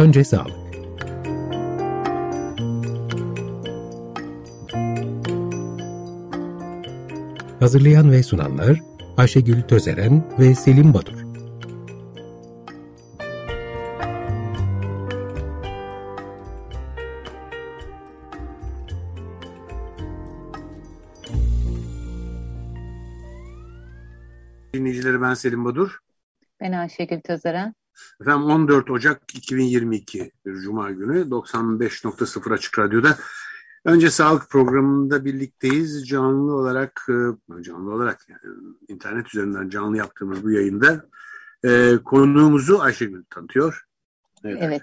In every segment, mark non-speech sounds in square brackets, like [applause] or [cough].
Önce sağlık. Hazırlayan ve sunanlar Ayşegül Tözeren ve Selim Badur. Dinleyicileri ben Selim Badur. Ben Ayşegül Tözeren. Efendim 14 Ocak 2022 bir Cuma günü 95.0 Açık Radyo'da önce sağlık programında birlikteyiz. Canlı olarak e, canlı olarak yani internet üzerinden canlı yaptığımız bu yayında e, konuğumuzu Ayşegül tanıtıyor. Evet. evet.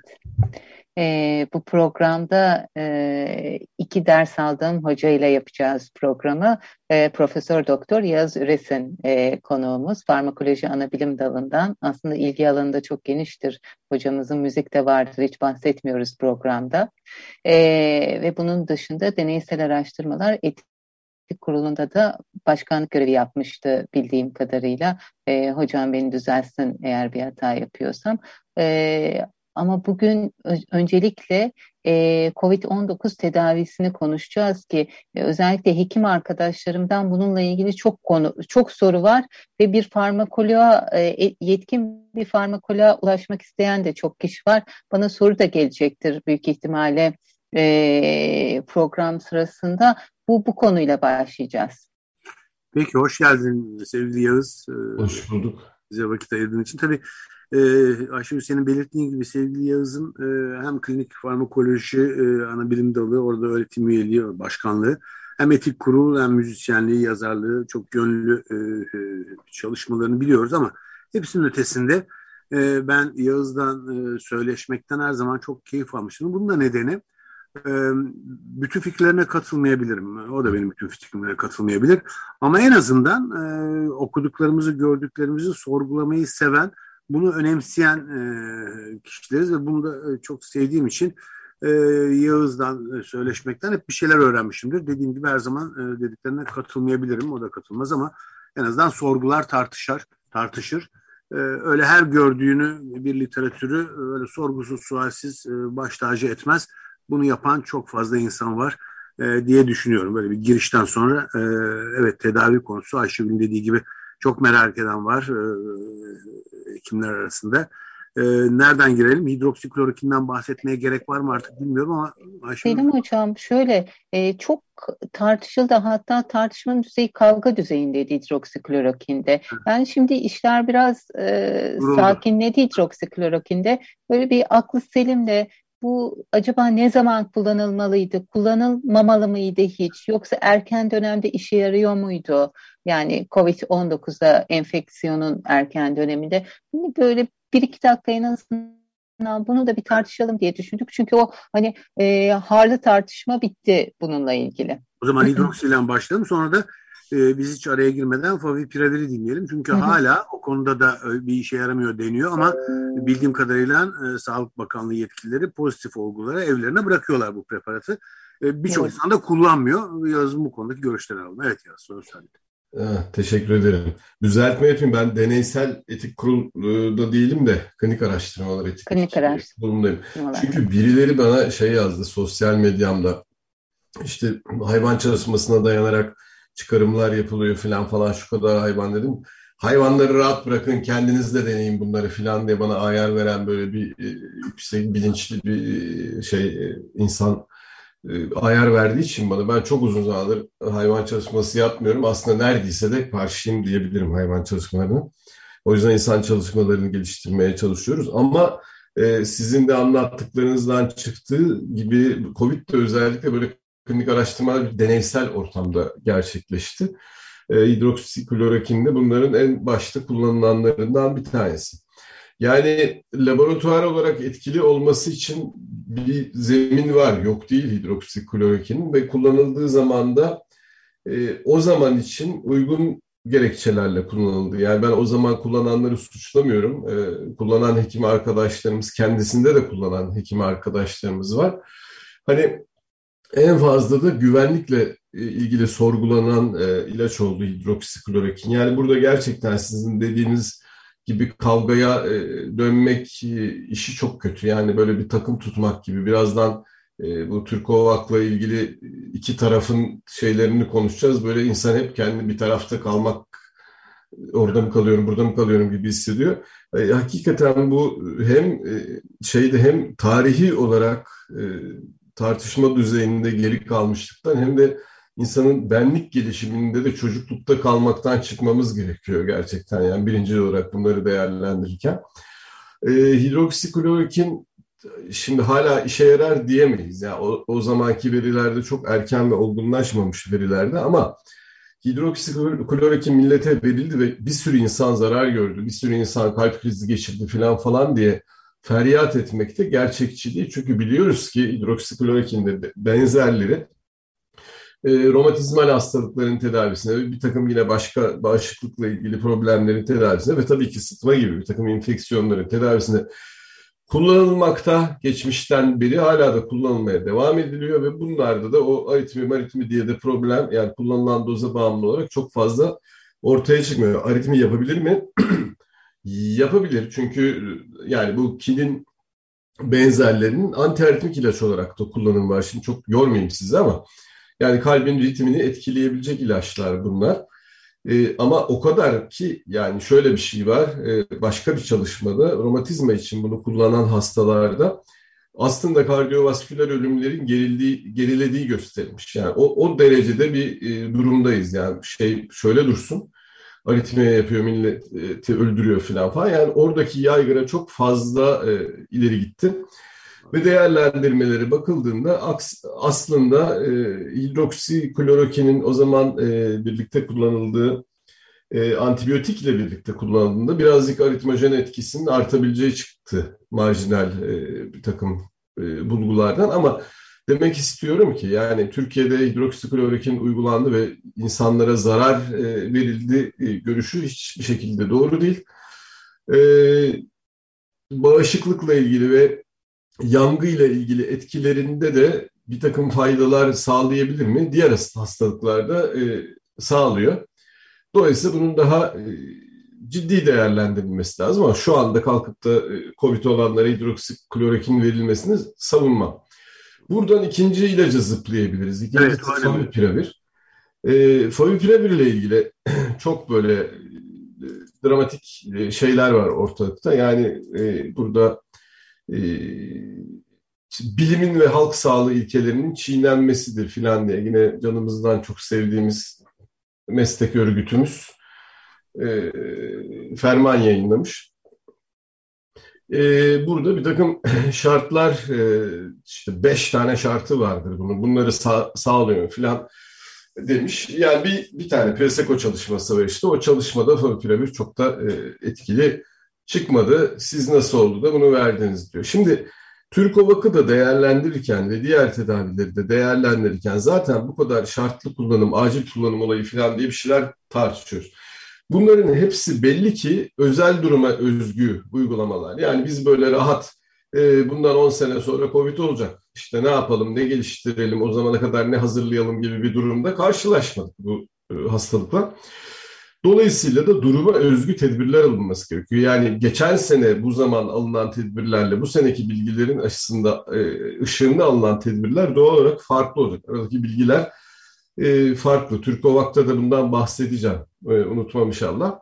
E, bu programda e, iki ders aldığım hoca ile yapacağız programı. E, Profesör Doktor Yaz Üresin e, konuğumuz. Farmakoloji Anabilim Dalı'ndan. Aslında ilgi alanında çok geniştir. Hocamızın müzik de vardır. Hiç bahsetmiyoruz programda. E, ve bunun dışında deneysel araştırmalar etik kurulunda da başkanlık görevi yapmıştı bildiğim kadarıyla. E, hocam beni düzelsin eğer bir hata yapıyorsam. E, ama bugün öncelikle e, COVID-19 tedavisini konuşacağız ki e, özellikle hekim arkadaşlarımdan bununla ilgili çok konu, çok soru var ve bir farmakoloğa e, e, yetkin bir farmakoloğa ulaşmak isteyen de çok kişi var. Bana soru da gelecektir büyük ihtimalle e, program sırasında. Bu bu konuyla başlayacağız. Peki hoş geldin sevgili Yağız. Hoş bulduk. Bize vakit ayırdığın için. Tabii e, Ayşe senin belirttiğin gibi sevgili Yağız'ın e, hem klinik farmakoloji e, ana bilim dalı, orada öğretim üyeliği, başkanlığı, hem etik kurul hem müzisyenliği, yazarlığı, çok gönüllü e, e, çalışmalarını biliyoruz ama hepsinin ötesinde e, ben Yağız'dan e, söyleşmekten her zaman çok keyif almıştım. Bunun da nedeni e, bütün fikirlerine katılmayabilirim. O da benim bütün fikrime katılmayabilir. Ama en azından e, okuduklarımızı, gördüklerimizi sorgulamayı seven, bunu önemseyen e, kişileriz ve bunu da e, çok sevdiğim için e, Yağız'dan e, söyleşmekten hep bir şeyler öğrenmişimdir. Dediğim gibi her zaman e, dediklerine katılmayabilirim. O da katılmaz ama en azından sorgular tartışar, tartışır. E, öyle her gördüğünü bir literatürü öyle sorgusuz sualsiz e, baş tacı etmez. Bunu yapan çok fazla insan var e, diye düşünüyorum. Böyle bir girişten sonra e, evet tedavi konusu Ayşegül'ün dediği gibi çok merak eden var e, hekimler arasında. E, nereden girelim? Hidroksiklorokinden bahsetmeye gerek var mı artık bilmiyorum ama Ayşe Selim Hocam şöyle e, çok tartışıldı hatta tartışmanın düzeyi kavga düzeyindeydi hidroksiklorokinde. Yani şimdi işler biraz e, sakinledi hidroksiklorokinde. Böyle bir aklı selimle bu acaba ne zaman kullanılmalıydı? Kullanılmamalı mıydı hiç? Yoksa erken dönemde işe yarıyor muydu? Yani COVID-19'da enfeksiyonun erken döneminde. Hani böyle bir iki dakika en azından bunu da bir tartışalım diye düşündük. Çünkü o hani e, harlı tartışma bitti bununla ilgili. O zaman hidroksilen başlayalım. Sonra da e, biz hiç araya girmeden Favipiraviri dinleyelim. Çünkü Hı-hı. hala o konuda da e, bir işe yaramıyor deniyor ama bildiğim kadarıyla e, Sağlık Bakanlığı yetkilileri pozitif olgulara evlerine bırakıyorlar bu preparatı. E, Birçok evet. insan da kullanmıyor. Yazın bu konudaki görüşlerini alalım. Evet Yaz, söyle. Ah, teşekkür ederim. Düzeltme yapayım. Ben deneysel etik kurulda değilim de klinik araştırmalar etik klinik araştırmalar. Çünkü birileri bana şey yazdı sosyal medyamda işte hayvan çalışmasına dayanarak çıkarımlar yapılıyor falan falan şu kadar hayvan dedim. Hayvanları rahat bırakın kendiniz de deneyin bunları falan diye bana ayar veren böyle bir e, yüksek bilinçli bir şey e, ayar verdiği için bana ben çok uzun zamandır hayvan çalışması yapmıyorum. Aslında neredeyse de karşıyım diyebilirim hayvan çalışmalarına. O yüzden insan çalışmalarını geliştirmeye çalışıyoruz. Ama e, sizin de anlattıklarınızdan çıktığı gibi Covid'de özellikle böyle klinik araştırmalar bir deneysel ortamda gerçekleşti. E, hidroksiklorokin de bunların en başta kullanılanlarından bir tanesi. Yani laboratuvar olarak etkili olması için bir zemin var, yok değil hidroksiklorokin ve kullanıldığı zaman da e, o zaman için uygun gerekçelerle kullanıldı. Yani ben o zaman kullananları suçlamıyorum. E, kullanan hekim arkadaşlarımız, kendisinde de kullanan hekim arkadaşlarımız var. Hani en fazla da güvenlikle e, ilgili sorgulanan e, ilaç oldu hidroksiklorokin. Yani burada gerçekten sizin dediğiniz gibi kavgaya e, dönmek e, işi çok kötü. Yani böyle bir takım tutmak gibi birazdan e, bu Türkovak'la ilgili iki tarafın şeylerini konuşacağız. Böyle insan hep kendi bir tarafta kalmak orada mı kalıyorum, burada mı kalıyorum gibi hissediyor. E, hakikaten bu hem e, şeyde hem tarihi olarak e, tartışma düzeyinde geri kalmışlıktan hem de insanın benlik gelişiminde de çocuklukta kalmaktan çıkmamız gerekiyor gerçekten. Yani birinci olarak bunları değerlendirirken. E, hidroksiklorokin şimdi hala işe yarar diyemeyiz. Yani o, o zamanki verilerde çok erken ve olgunlaşmamış verilerde ama hidroksiklorokin millete verildi ve bir sürü insan zarar gördü, bir sürü insan kalp krizi geçirdi falan falan diye feryat etmekte gerçekçi değil. Çünkü biliyoruz ki hidroksiklorokinde benzerleri e, romatizmal hastalıkların tedavisine ve bir takım yine başka bağışıklıkla ilgili problemlerin tedavisine ve tabii ki sıtma gibi bir takım enfeksiyonların tedavisine kullanılmakta. Geçmişten beri hala da kullanılmaya devam ediliyor ve bunlarda da o aritmi maritmi diye de problem yani kullanılan doza bağımlı olarak çok fazla ortaya çıkmıyor. Aritmi yapabilir mi? [clears throat] Yapabilir çünkü yani bu kilin benzerlerinin antiaritmik ilaç olarak da kullanım var. Şimdi çok yormayayım sizi ama yani kalbin ritmini etkileyebilecek ilaçlar bunlar. E, ama o kadar ki yani şöyle bir şey var. E, başka bir çalışmada romatizma için bunu kullanan hastalarda aslında kardiyovasküler ölümlerin gerildiği, gerilediği gösterilmiş. Yani o, o derecede bir e, durumdayız. Yani şey şöyle dursun. Aritmiye yapıyor, milleti öldürüyor falan falan. Yani oradaki yaygara çok fazla e, ileri gitti ve değerlendirmeleri bakıldığında aslında e, hidroksiklorokinin o zaman e, birlikte kullanıldığı e, antibiyotikle birlikte kullanıldığında birazcık aritmojen etkisinin artabileceği çıktı marjinal e, bir takım e, bulgulardan ama demek istiyorum ki yani Türkiye'de hidroksiklorokin uygulandı ve insanlara zarar e, verildi e, görüşü hiçbir şekilde doğru değil. E, bağışıklıkla ilgili ve yangı ile ilgili etkilerinde de bir takım faydalar sağlayabilir mi? Diğer hastalıklarda e, sağlıyor. Dolayısıyla bunun daha e, ciddi değerlendirilmesi lazım ama şu anda kalkıp da e, COVID olanlara hidroksiklorokin verilmesini savunmam. Buradan ikinci ilaca zıplayabiliriz. İkinci evet, favipiravir. E, favipiravir ile ilgili [clears throat] çok böyle e, dramatik e, şeyler var ortalıkta. Yani e, burada e, bilimin ve halk sağlığı ilkelerinin çiğnenmesidir filan diye yine canımızdan çok sevdiğimiz meslek örgütümüz e, ferman yayınlamış. E, burada bir takım [laughs] şartlar, e, işte beş tane şartı vardır bunun. Bunları sağ, sağlıyor filan demiş. Yani bir, bir tane Preseko çalışması var işte. O çalışmada favipiravir çok da e, etkili çıkmadı. Siz nasıl oldu da bunu verdiniz diyor. Şimdi Türkovak'ı da değerlendirirken ve diğer tedavileri de değerlendirirken zaten bu kadar şartlı kullanım, acil kullanım olayı falan diye bir şeyler tartışıyoruz. Bunların hepsi belli ki özel duruma özgü uygulamalar. Yani biz böyle rahat e, bundan 10 sene sonra Covid olacak. İşte ne yapalım, ne geliştirelim, o zamana kadar ne hazırlayalım gibi bir durumda karşılaşmadık bu e, hastalıkla. Dolayısıyla da duruma özgü tedbirler alınması gerekiyor. Yani geçen sene bu zaman alınan tedbirlerle bu seneki bilgilerin aşısında e, ışığında alınan tedbirler doğal olarak farklı olacak. Aradaki bilgiler e, farklı. Türkovak'ta da bundan bahsedeceğim. E, unutmam inşallah.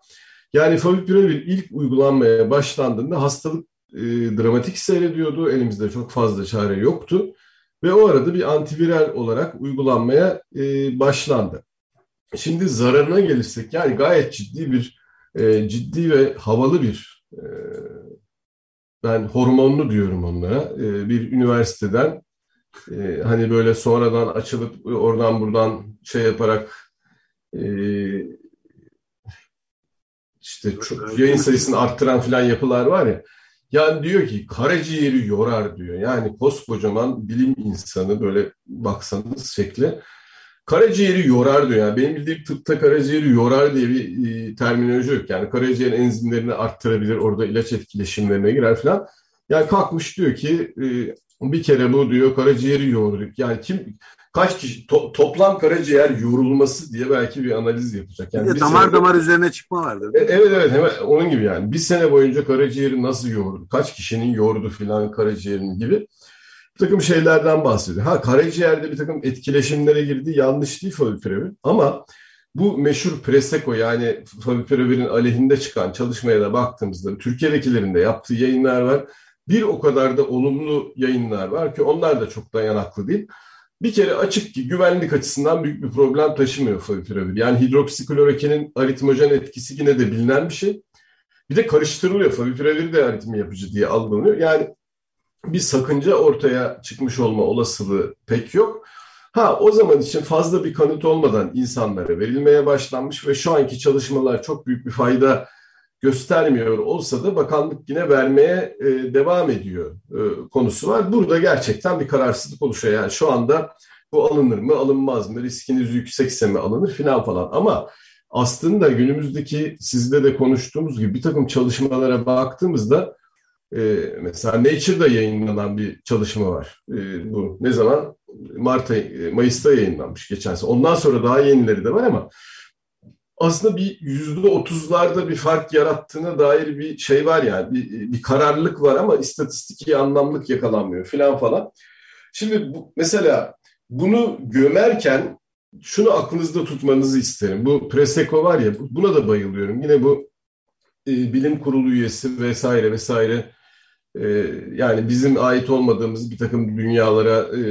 Yani favipiravir ilk uygulanmaya başlandığında hastalık e, dramatik seyrediyordu. Elimizde çok fazla çare yoktu. Ve o arada bir antiviral olarak uygulanmaya e, başlandı. Şimdi zararına gelirsek yani gayet ciddi bir e, ciddi ve havalı bir e, ben hormonlu diyorum onlara. E, bir üniversiteden e, hani böyle sonradan açılıp oradan buradan şey yaparak e, işte çok, yayın sayısını arttıran falan yapılar var ya. Yani diyor ki karaciğeri yorar diyor. Yani koskocaman bilim insanı böyle baksanız şekli Karaciğeri yorar diyor. Yani benim bildiğim tıpta karaciğeri yorar diye bir e, terminoloji yok. Yani karaciğer enzimlerini arttırabilir, orada ilaç etkileşimlerine girer falan. Yani kalkmış diyor ki e, bir kere bu diyor karaciğeri yoğurduk. Yani kim kaç kişi to, toplam karaciğer yorulması diye belki bir analiz yapacak. Yani bir damar senede, damar üzerine çıkma vardı. E, evet evet hemen onun gibi yani. Bir sene boyunca karaciğeri nasıl yoğurdu? Kaç kişinin yoğurdu filan karaciğerini gibi bir takım şeylerden bahsediyor. Ha karaciğerde bir takım etkileşimlere girdi. Yanlış değil favipiravir ama bu meşhur Preseko yani favipiravir'in aleyhinde çıkan çalışmaya da baktığımızda Türkiye'dekilerin de yaptığı yayınlar var. Bir o kadar da olumlu yayınlar var ki onlar da çok dayanaklı değil. Bir kere açık ki güvenlik açısından büyük bir problem taşımıyor favipiravir. Yani hidroksiklorokenin aritmojen etkisi yine de bilinen bir şey. Bir de karıştırılıyor. Favipiravir de aritmi yapıcı diye algılanıyor. Yani bir sakınca ortaya çıkmış olma olasılığı pek yok. Ha o zaman için fazla bir kanıt olmadan insanlara verilmeye başlanmış ve şu anki çalışmalar çok büyük bir fayda göstermiyor olsa da bakanlık yine vermeye e, devam ediyor e, konusu var. Burada gerçekten bir kararsızlık oluşuyor. Yani şu anda bu alınır mı alınmaz mı riskiniz yüksekse mi alınır filan falan ama aslında günümüzdeki sizle de konuştuğumuz gibi bir takım çalışmalara baktığımızda e, mesela Nature'da yayınlanan bir çalışma var. E, bu ne zaman? Mart ayı, Mayıs'ta yayınlanmış geçen sene. Ondan sonra daha yenileri de var ama aslında bir yüzde otuzlarda bir fark yarattığına dair bir şey var yani bir, bir kararlılık var ama istatistiki anlamlık yakalanmıyor filan falan. Şimdi bu, mesela bunu gömerken şunu aklınızda tutmanızı isterim. Bu Preseko var ya buna da bayılıyorum. Yine bu e, bilim kurulu üyesi vesaire vesaire e, yani bizim ait olmadığımız bir takım dünyalara e,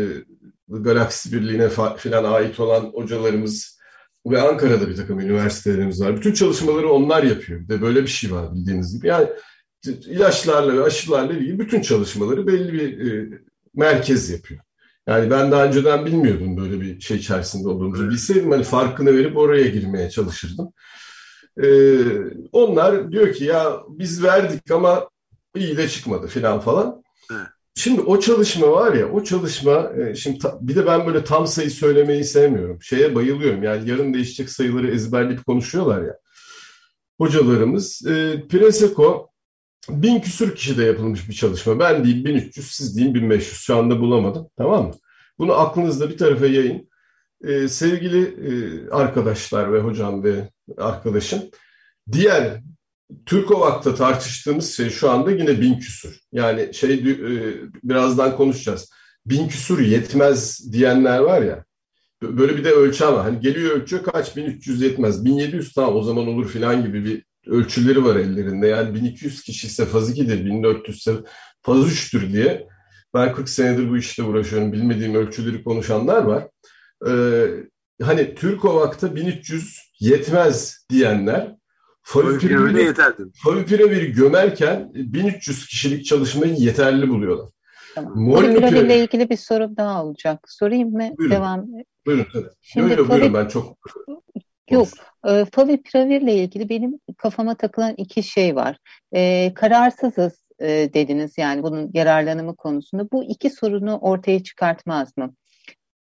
galaksi birliğine filan ait olan hocalarımız ve Ankara'da bir takım üniversitelerimiz var. Bütün çalışmaları onlar yapıyor. Bir de böyle bir şey var bildiğiniz gibi. Yani ilaçlarla ve aşılarla ilgili bütün çalışmaları belli bir e, merkez yapıyor. Yani ben daha önceden bilmiyordum böyle bir şey içerisinde olduğumuzu. Bilseydim hani farkını verip oraya girmeye çalışırdım. Ee, onlar diyor ki ya biz verdik ama iyi de çıkmadı filan falan. Evet. Şimdi o çalışma var ya, o çalışma, e, şimdi ta, bir de ben böyle tam sayı söylemeyi sevmiyorum. Şeye bayılıyorum yani yarın değişecek sayıları ezberleyip konuşuyorlar ya. Hocalarımız, e, Preseko bin küsür kişide yapılmış bir çalışma. Ben değil 1300, siz deyin 1500. Şu anda bulamadım, tamam mı? Bunu aklınızda bir tarafa yayın. E, sevgili e, arkadaşlar ve hocam ve arkadaşım, diğer Türkovak'ta tartıştığımız şey şu anda yine bin küsur. Yani şey e, birazdan konuşacağız. Bin küsur yetmez diyenler var ya. Böyle bir de ölçem var. Hani geliyor ölçüyor kaç? 1300 yetmez. 1700 tamam o zaman olur filan gibi bir ölçüleri var ellerinde. Yani 1200 kişi ise faz 2'dir, 1400 ise faz 3'tür diye. Ben 40 senedir bu işte uğraşıyorum. Bilmediğim ölçüleri konuşanlar var. Ee, hani Türkovak'ta 1300 yetmez diyenler Favipiraviri yeterdi. Favipiraviri gömerken 1300 kişilik çalışmayı yeterli buluyorlar. Tamam. İle ilgili bir soru daha olacak. Sorayım mı? Buyurun. Devam. Buyurun. Şimdi Öyle, favi... buyurun ben çok... Yok. E, favipiravir ile ilgili benim kafama takılan iki şey var. E, kararsızız e, dediniz yani bunun yararlanımı konusunda. Bu iki sorunu ortaya çıkartmaz mı?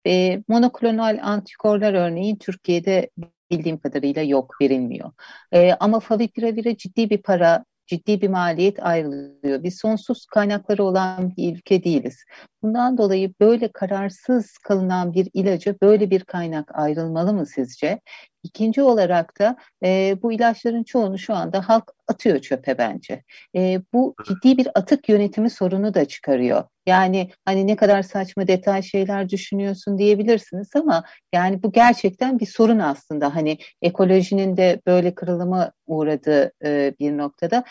E, monoklonal antikorlar örneğin Türkiye'de bildiğim kadarıyla yok, verilmiyor. E, ama Favipiravire ciddi bir para, ciddi bir maliyet ayrılıyor. Biz sonsuz kaynakları olan bir ülke değiliz. Bundan dolayı böyle kararsız kalınan bir ilaca böyle bir kaynak ayrılmalı mı sizce? İkinci olarak da e, bu ilaçların çoğunu şu anda halk atıyor çöpe bence. E, bu ciddi bir atık yönetimi sorunu da çıkarıyor. Yani hani ne kadar saçma detay şeyler düşünüyorsun diyebilirsiniz ama yani bu gerçekten bir sorun aslında. Hani ekolojinin de böyle kırılıma uğradığı e, bir noktada.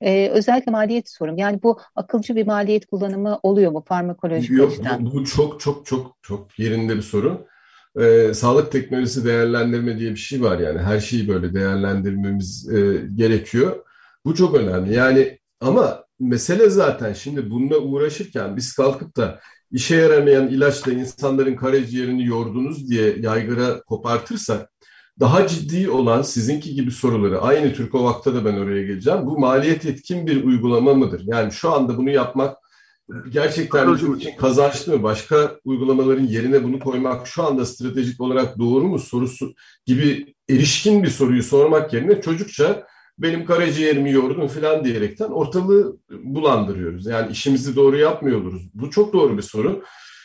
Ee, özellikle maliyet sorun. Yani bu akılcı bir maliyet kullanımı oluyor mu farmakolojik Yok, Bu, bu çok çok çok çok yerinde bir soru e, sağlık teknolojisi değerlendirme diye bir şey var yani her şeyi böyle değerlendirmemiz e, gerekiyor. Bu çok önemli yani ama mesele zaten şimdi bununla uğraşırken biz kalkıp da işe yaramayan ilaçla insanların karaciğerini yordunuz diye yaygara kopartırsak daha ciddi olan sizinki gibi soruları aynı Türkovak'ta da ben oraya geleceğim. Bu maliyet etkin bir uygulama mıdır? Yani şu anda bunu yapmak gerçekten bizim için kazançlı mı? Başka uygulamaların yerine bunu koymak şu anda stratejik olarak doğru mu sorusu gibi erişkin bir soruyu sormak yerine çocukça benim karaciğerimi yordun falan diyerekten ortalığı bulandırıyoruz. Yani işimizi doğru yapmıyor oluruz. Bu çok doğru bir soru.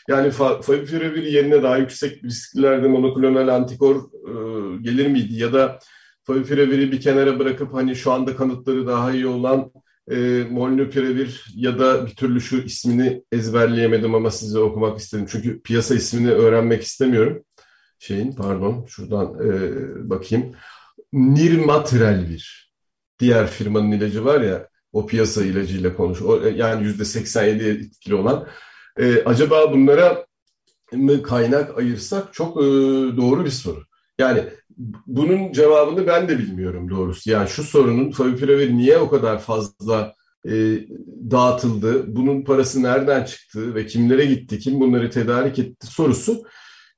Yani favipiravir yerine daha yüksek risklerde monoklonal antikor e, gelir miydi? Ya da favipiraviri bir kenara bırakıp hani şu anda kanıtları daha iyi olan e, molnupiravir ya da bir türlü şu ismini ezberleyemedim ama size okumak istedim. Çünkü piyasa ismini öğrenmek istemiyorum. Şeyin pardon şuradan e, bakayım. Nirmatrelvir. Diğer firmanın ilacı var ya o piyasa ilacıyla konuş. O, yani yüzde 87 etkili olan. E, acaba bunlara mı kaynak ayırsak çok e, doğru bir soru. Yani bunun cevabını ben de bilmiyorum doğrusu. Yani şu sorunun favipiravir niye o kadar fazla e, dağıtıldı, bunun parası nereden çıktı ve kimlere gitti, kim bunları tedarik etti sorusu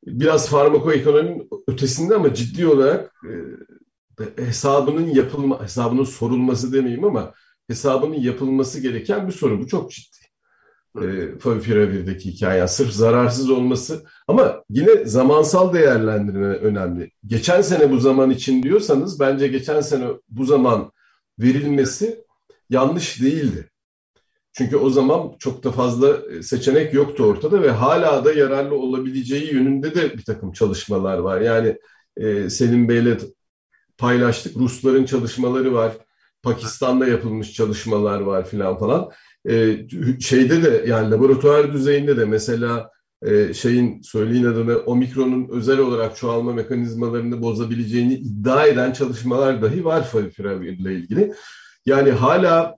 biraz farmakoekonominin ötesinde ama ciddi olarak e, hesabının yapılma, hesabının sorulması demeyeyim ama hesabının yapılması gereken bir soru. Bu çok ciddi e, Favipiravir'deki hikaye. sırf zararsız olması ama yine zamansal değerlendirme önemli. Geçen sene bu zaman için diyorsanız bence geçen sene bu zaman verilmesi yanlış değildi. Çünkü o zaman çok da fazla e, seçenek yoktu ortada ve hala da yararlı olabileceği yönünde de bir takım çalışmalar var. Yani e, Selim Bey'le paylaştık. Rusların çalışmaları var. Pakistan'da yapılmış çalışmalar var filan falan e, şeyde de yani laboratuvar düzeyinde de mesela e, şeyin söyleyin adını omikronun özel olarak çoğalma mekanizmalarını bozabileceğini iddia eden çalışmalar dahi var favipiravir ile ilgili. Yani hala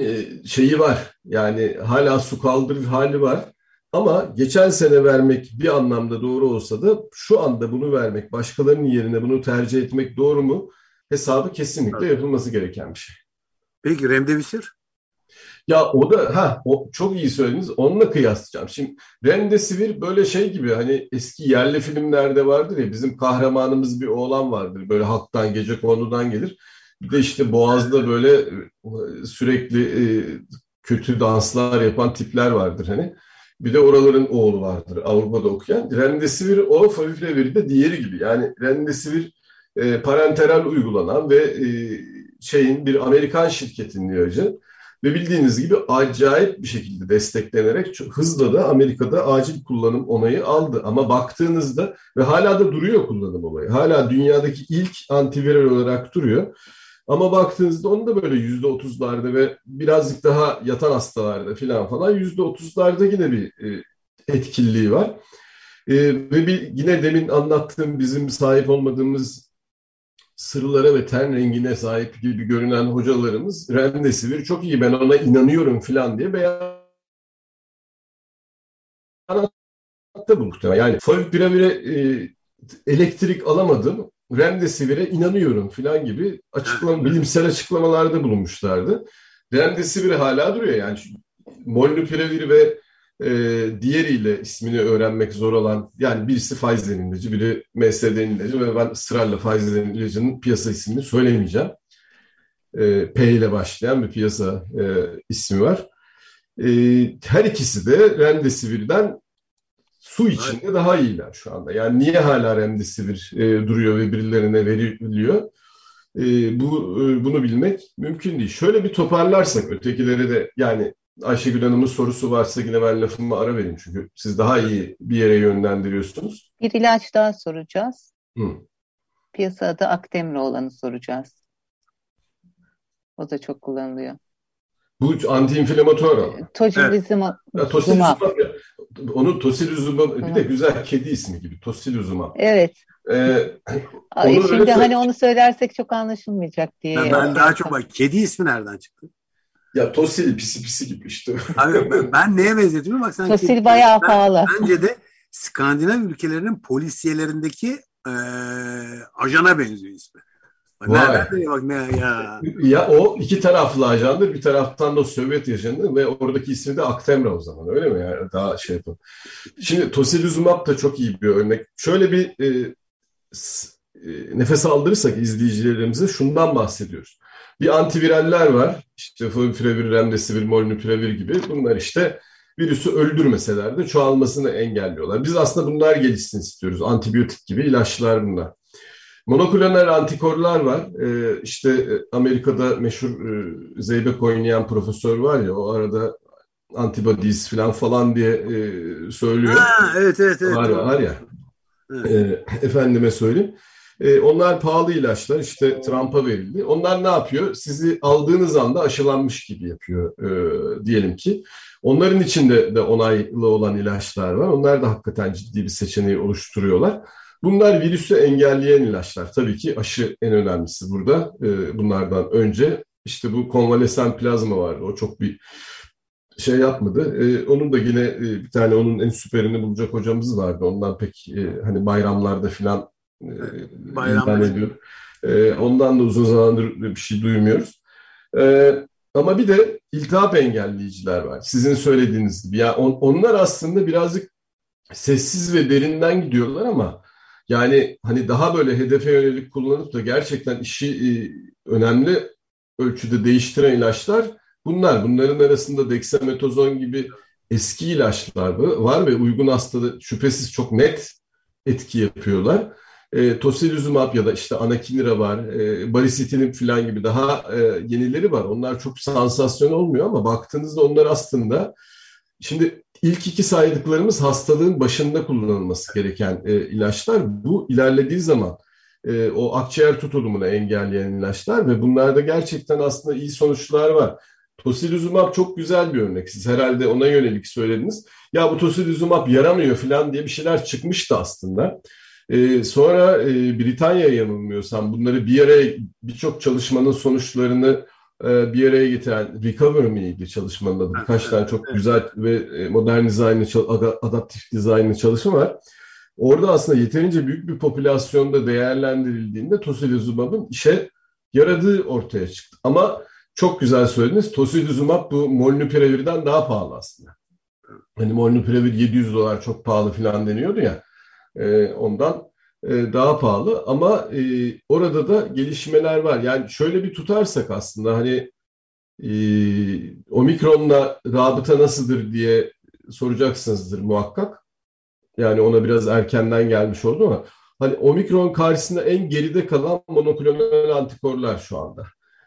e, şeyi var yani hala su kaldırır hali var. Ama geçen sene vermek bir anlamda doğru olsa da şu anda bunu vermek, başkalarının yerine bunu tercih etmek doğru mu? Hesabı kesinlikle yapılması gereken bir şey. Peki Remdesivir? Ya o da ha o çok iyi söylediniz. Onunla kıyaslayacağım. Şimdi Remdesivir böyle şey gibi hani eski yerli filmlerde vardır ya bizim kahramanımız bir oğlan vardır. Böyle halktan gece konudan gelir. Bir de işte Boğaz'da böyle e, sürekli e, kötü danslar yapan tipler vardır hani. Bir de oraların oğlu vardır Avrupa'da okuyan. Remdesivir o Favipiravir de diğeri gibi. Yani Remdesivir e, parenteral uygulanan ve e, şeyin bir Amerikan şirketinin ilacı. Ve bildiğiniz gibi acayip bir şekilde desteklenerek çok hızla da Amerika'da acil kullanım onayı aldı. Ama baktığınızda ve hala da duruyor kullanım onayı. Hala dünyadaki ilk antiviral olarak duruyor. Ama baktığınızda onu da böyle yüzde otuzlarda ve birazcık daha yatan hastalarda falan falan yüzde otuzlarda yine bir e, etkililiği var. E, ve bir yine demin anlattığım bizim sahip olmadığımız sırlara ve ten rengine sahip gibi görünen hocalarımız Remdesivir çok iyi ben ona inanıyorum falan diye beyan bu muhtemelen. Yani Favipiravire e, elektrik alamadım, Remdesivir'e inanıyorum falan gibi açıklama, bilimsel açıklamalarda bulunmuşlardı. Remdesivir hala duruyor yani. Molnupiravir ve e, diğeriyle ismini öğrenmek zor olan yani birisi Pfizer'in ilacı, biri MSD'nin ilacı ve ben ısrarla Pfizer'in ilacının piyasa ismini söylemeyeceğim. E, P ile başlayan bir piyasa e, ismi var. E, her ikisi de Remdesivir'den su içinde evet. daha iyiler şu anda. Yani niye hala Remdesivir e, duruyor ve birilerine veriliyor? E, bu e, bunu bilmek mümkün değil. Şöyle bir toparlarsak ötekileri de yani Ayşegül Hanım'ın sorusu varsa yine ben lafımı ara vereyim çünkü siz daha iyi bir yere yönlendiriyorsunuz. Bir ilaç daha soracağız. Hı. Piyasada Akdemra olanı soracağız. O da çok kullanılıyor. Bu antiinflamatuar ama. Tocilizumab. Evet. Tosilizumab. Onu tosilizumab bir de güzel kedi ismi gibi. Tosilizumab. Evet. Ee, Ay, şimdi hani onu söylersek çok anlaşılmayacak diye. Ben, ben daha çok bak kedi ismi nereden çıktı? Ya Tosil pisi pisi gibi işte. [laughs] Abi ben, ben neye benzetiyorum? Bak sen Tosil ki, bayağı ben, pahalı. Bence de Skandinav ülkelerinin polisiyelerindeki e, ajana benziyor ismi. Nereden bak ne ya. Ya o iki taraflı ajandır. Bir taraftan da Sovyet ajanı ve oradaki ismi de Aktemra o zaman. Öyle mi? Yani daha şey yapın. Şimdi Tosilizumab da çok iyi bir örnek. Şöyle bir e, e, nefes aldırırsak izleyicilerimize şundan bahsediyoruz. Bir antiviraller var. İşte Favipiravir, Remdesivir, Molnupiravir gibi. Bunlar işte virüsü öldürmeseler de çoğalmasını engelliyorlar. Biz aslında bunlar gelişsin istiyoruz. Antibiyotik gibi ilaçlar bunlar. Monoklonal antikorlar var. Ee, işte Amerika'da meşhur e, Zeybek oynayan profesör var ya o arada antibodies falan falan diye e, söylüyor. Ha, evet evet evet. Var, var ya. Evet. E, efendime söyleyeyim. E, onlar pahalı ilaçlar işte Trump'a verildi. Onlar ne yapıyor? Sizi aldığınız anda aşılanmış gibi yapıyor e, diyelim ki. Onların içinde de onaylı olan ilaçlar var. Onlar da hakikaten ciddi bir seçeneği oluşturuyorlar. Bunlar virüsü engelleyen ilaçlar. Tabii ki aşı en önemlisi burada. E, bunlardan önce işte bu konvalesen plazma vardı. O çok bir şey yapmadı. E, onun da yine e, bir tane onun en süperini bulacak hocamız vardı. Ondan pek e, hani bayramlarda filan Bayram ediyor. E, ondan da uzun zamandır bir şey duymuyoruz. E, ama bir de iltihap engelleyiciler var. Sizin söylediğiniz gibi. Yani on, onlar aslında birazcık sessiz ve derinden gidiyorlar ama yani hani daha böyle hedefe yönelik kullanıp da gerçekten işi e, önemli ölçüde değiştiren ilaçlar bunlar. Bunların arasında dexametozon gibi eski ilaçlar var ve uygun hastada şüphesiz çok net etki yapıyorlar. E, tocilizumab ya da işte anakinra var, e, baricitinib falan gibi daha e, yenileri var. Onlar çok sansasyon olmuyor ama baktığınızda onlar aslında şimdi ilk iki saydıklarımız hastalığın başında kullanılması gereken e, ilaçlar. Bu ilerlediği zaman e, o akciğer tutulumunu engelleyen ilaçlar ve bunlarda gerçekten aslında iyi sonuçlar var. Tocilizumab çok güzel bir örnek. Siz herhalde ona yönelik söylediniz. Ya bu tocilizumab yaramıyor falan diye bir şeyler çıkmıştı aslında. Ee, sonra e, Britanya'ya yanılmıyorsam bunları bir araya birçok çalışmanın sonuçlarını e, bir araya getiren Recover Me'ydi çalışmanın adı. Birkaç tane çok güzel ve e, modern dizaynlı, adaptif dizaynlı çalışma var. Orada aslında yeterince büyük bir popülasyonda değerlendirildiğinde tocilizumab'ın işe yaradığı ortaya çıktı. Ama çok güzel söylediniz. Tocilizumab bu molnupirevirden daha pahalı aslında. Hani molnupiravir 700 dolar çok pahalı falan deniyordu ya. E, ondan e, daha pahalı ama e, orada da gelişmeler var. Yani şöyle bir tutarsak aslında hani e, omikronla rabıta nasıldır diye soracaksınızdır muhakkak. Yani ona biraz erkenden gelmiş oldu ama hani omikron karşısında en geride kalan monoklonal antikorlar şu anda.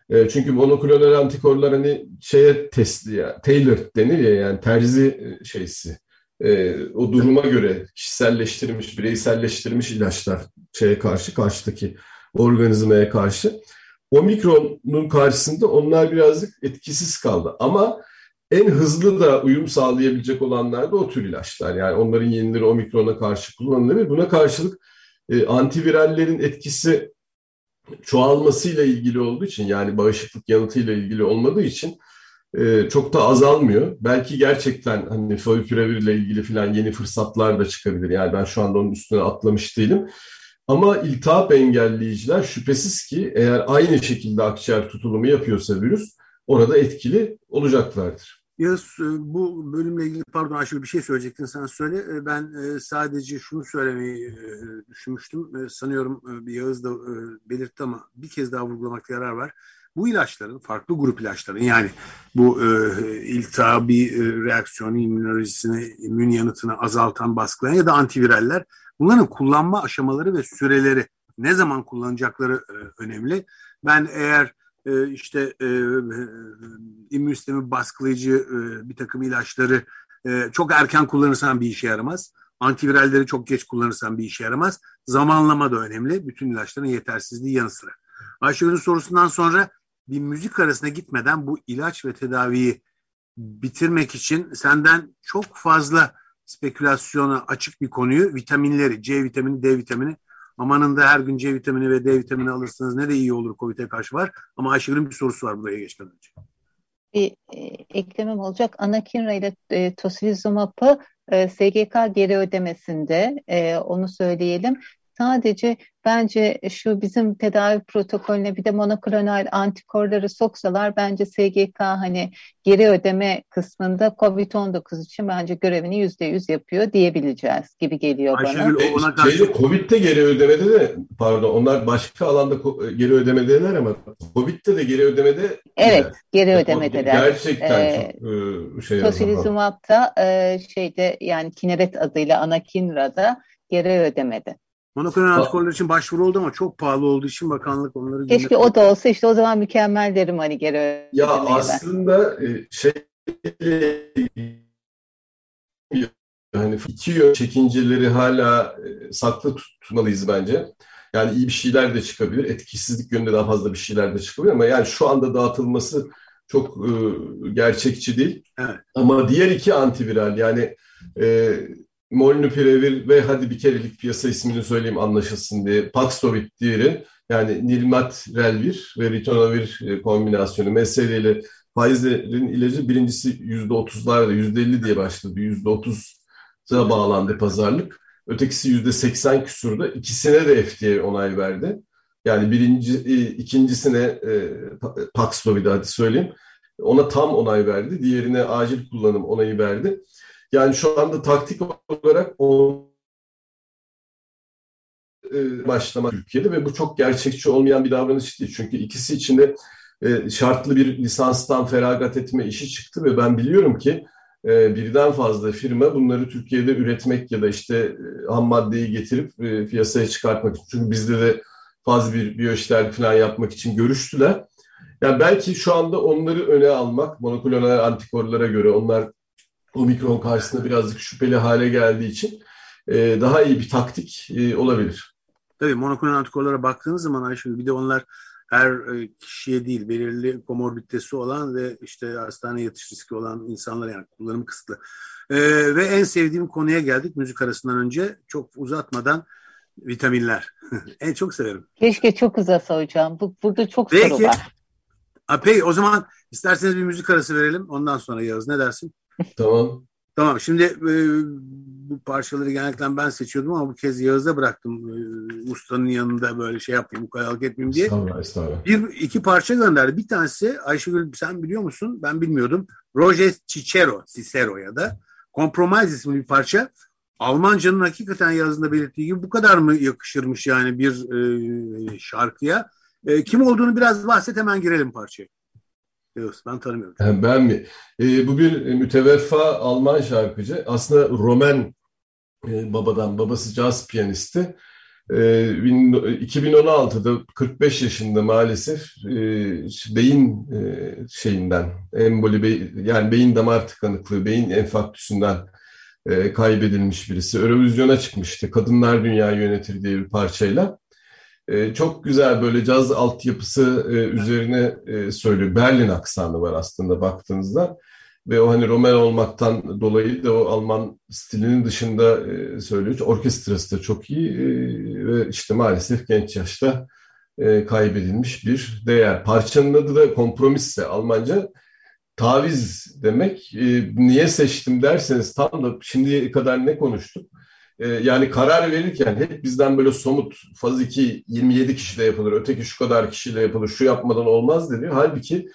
E, çünkü monoklonal antikorlar hani şeye testli ya, tailor denir ya yani terzi şeysi e, o duruma göre kişiselleştirilmiş, bireyselleştirilmiş ilaçlar şeye karşı, karşıdaki organizmaya karşı. Omikron'un karşısında onlar birazcık etkisiz kaldı. Ama en hızlı da uyum sağlayabilecek olanlar da o tür ilaçlar. Yani onların yenileri omikron'a karşı kullanılabilir. Buna karşılık e, antivirallerin etkisi çoğalmasıyla ilgili olduğu için yani bağışıklık yanıtıyla ilgili olmadığı için e, çok da azalmıyor. Belki gerçekten hani favipiravir ile ilgili falan yeni fırsatlar da çıkabilir. Yani ben şu anda onun üstüne atlamış değilim. Ama iltihap engelleyiciler şüphesiz ki eğer aynı şekilde akciğer tutulumu yapıyorsa virüs orada etkili olacaklardır. Yağız e, bu bölümle ilgili pardon Ayşe bir şey söyleyecektin sen söyle. E, ben e, sadece şunu söylemeyi düşünmüştüm. Sanıyorum Yağız da belirtti ama bir kez daha vurgulamakta yarar var bu ilaçların farklı grup ilaçların yani bu e, iltihabi e, reaksiyonu immünolojisini, immün yanıtını azaltan, baskılayan ya da antiviraller bunların kullanma aşamaları ve süreleri ne zaman kullanacakları e, önemli. Ben eğer e, işte e, immün sistemi baskılayıcı e, bir takım ilaçları e, çok erken kullanırsan bir işe yaramaz. Antiviralleri çok geç kullanırsan bir işe yaramaz. Zamanlama da önemli. Bütün ilaçların yetersizliği yanı sıra. Ayşegül'ün sorusundan sonra bir müzik arasına gitmeden bu ilaç ve tedaviyi bitirmek için senden çok fazla spekülasyona açık bir konuyu vitaminleri, C vitamini, D vitamini amanın da her gün C vitamini ve D vitamini alırsanız ne de iyi olur COVID'e karşı var. Ama Ayşegül'ün bir sorusu var buraya geçmeden önce. Bir e, eklemem olacak. Anakinra ile e, tocilizumab'ı e, SGK geri ödemesinde e, onu söyleyelim. Sadece bence şu bizim tedavi protokolüne bir de monoklonal antikorları soksalar bence SGK hani geri ödeme kısmında COVID-19 için bence görevini yüzde yüz yapıyor diyebileceğiz gibi geliyor Ayşegül, bana. Ona karşı... Şeyde, COVID'de geri ödemede de pardon onlar başka alanda geri ödemedeler ama COVID'de de geri ödemede Evet geri yani, ödemedeler. Gerçekten ee, çok şey Tocilizumab'da e, şeyde yani Kineret adıyla Anakinra'da geri ödemedi. Monoklonal antikorlar için başvuru oldu ama çok pahalı olduğu için bakanlık onları... Keşke o da olsa işte o zaman mükemmel derim hani geri Ya aslında ben. şey yani iki yön çekinceleri hala saklı tutmalıyız bence. Yani iyi bir şeyler de çıkabilir. Etkisizlik yönünde daha fazla bir şeyler de çıkabilir ama yani şu anda dağıtılması çok e, gerçekçi değil. Evet. Ama diğer iki antiviral yani e, Molnupiravir ve hadi bir kerelik piyasa ismini söyleyeyim anlaşılsın diye Paxlovid diğeri yani Nirmatrelvir ve Ritonavir e, kombinasyonu meseleyle Pfizer'in ilacı birincisi %30'larda %50 diye başladı. %30'a bağlandı pazarlık. Ötekisi %80 küsurda. İkisine de FDA onay verdi. Yani birinci, e, ikincisine e, Paxlovid'i hadi söyleyeyim. Ona tam onay verdi. Diğerine acil kullanım onayı verdi. Yani şu anda taktik olarak o e, başlamak Türkiye'de ve bu çok gerçekçi olmayan bir davranış değil. Çünkü ikisi içinde e, şartlı bir lisanstan feragat etme işi çıktı ve ben biliyorum ki e, birden fazla firma bunları Türkiye'de üretmek ya da işte e, ham maddeyi getirip e, piyasaya çıkartmak için. Çünkü bizde de fazla bir biyoşler falan yapmak için görüştüler. Yani belki şu anda onları öne almak, monoklonal antikorlara göre onlar omikron karşısında birazcık şüpheli hale geldiği için e, daha iyi bir taktik e, olabilir. Tabii monoklonal antikorlara baktığınız zaman Ayşe bir de onlar her e, kişiye değil belirli komorbiditesi olan ve işte hastane yatış riski olan insanlar yani kullanım kısıtlı. Ee, ve en sevdiğim konuya geldik müzik arasından önce çok uzatmadan vitaminler. [laughs] en çok severim. Keşke çok uzasa hocam. Bu, burada çok Peki. soru var. Peki o zaman isterseniz bir müzik arası verelim. Ondan sonra Yağız ne dersin? Tamam. Tamam şimdi e, bu parçaları genellikle ben seçiyordum ama bu kez Yağız'a bıraktım. E, ustanın yanında böyle şey yapayım, ukalalık etmeyeyim diye. Estağfurullah, estağfurullah. Bir, iki parça gönderdi. Bir tanesi Ayşegül sen biliyor musun? Ben bilmiyordum. Roger Cicero, Cicero ya da Compromise isimli bir parça. Almanca'nın hakikaten yazında belirttiği gibi bu kadar mı yakışırmış yani bir e, şarkıya? E, kim olduğunu biraz bahset hemen girelim parçaya. Yok ben tanımıyorum. Ben mi? E, bu bir müteveffa Alman şarkıcı. Aslında Roman e, babadan, babası caz piyanisti. E, 2016'da 45 yaşında maalesef e, beyin e, şeyinden, emboli, be, yani beyin damar tıkanıklığı, beyin enfarktüsünden e, kaybedilmiş birisi. Eurovizyona çıkmıştı. Kadınlar Dünya Yönetir diye bir parçayla. E, çok güzel böyle caz altyapısı e, üzerine e, söylüyor. Berlin aksanı var aslında baktığınızda. Ve o hani Roman olmaktan dolayı da o Alman stilinin dışında e, söylüyor. Orkestrası da çok iyi e, ve işte maalesef genç yaşta e, kaybedilmiş bir değer. Parçanın adı da kompromisse Almanca taviz demek. E, niye seçtim derseniz tam da şimdiye kadar ne konuştuk? E, yani karar verirken hep bizden böyle somut faz 2 27 kişiyle yapılır, öteki şu kadar kişiyle yapılır, şu yapmadan olmaz deniyor. Halbuki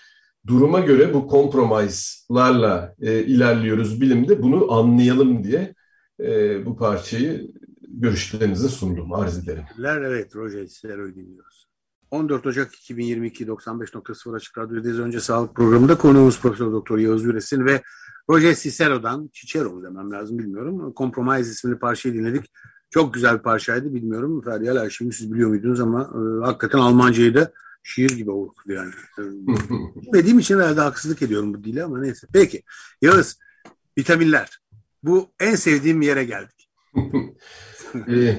duruma göre bu kompromislarla e, ilerliyoruz bilimde bunu anlayalım diye e, bu parçayı görüşlerinize sundum, arz ederim. Evet, Roger Cicero'yu dinliyoruz. 14 Ocak 2022 95.0 Açık Radyo'dayız. Önce sağlık programında konuğumuz Profesör Doktor Yağız Yüresin ve Roger Cicero'dan, Cicero demem lazım bilmiyorum. Compromise isimli parçayı dinledik. Çok güzel bir parçaydı bilmiyorum. Feryal Ayşe'yi siz biliyor muydunuz ama e, hakikaten Almancayı da şiir gibi okudu yani. [laughs] Bilmediğim için herhalde haksızlık ediyorum bu dile ama neyse. Peki Yağız, vitaminler. Bu en sevdiğim yere geldik. [laughs]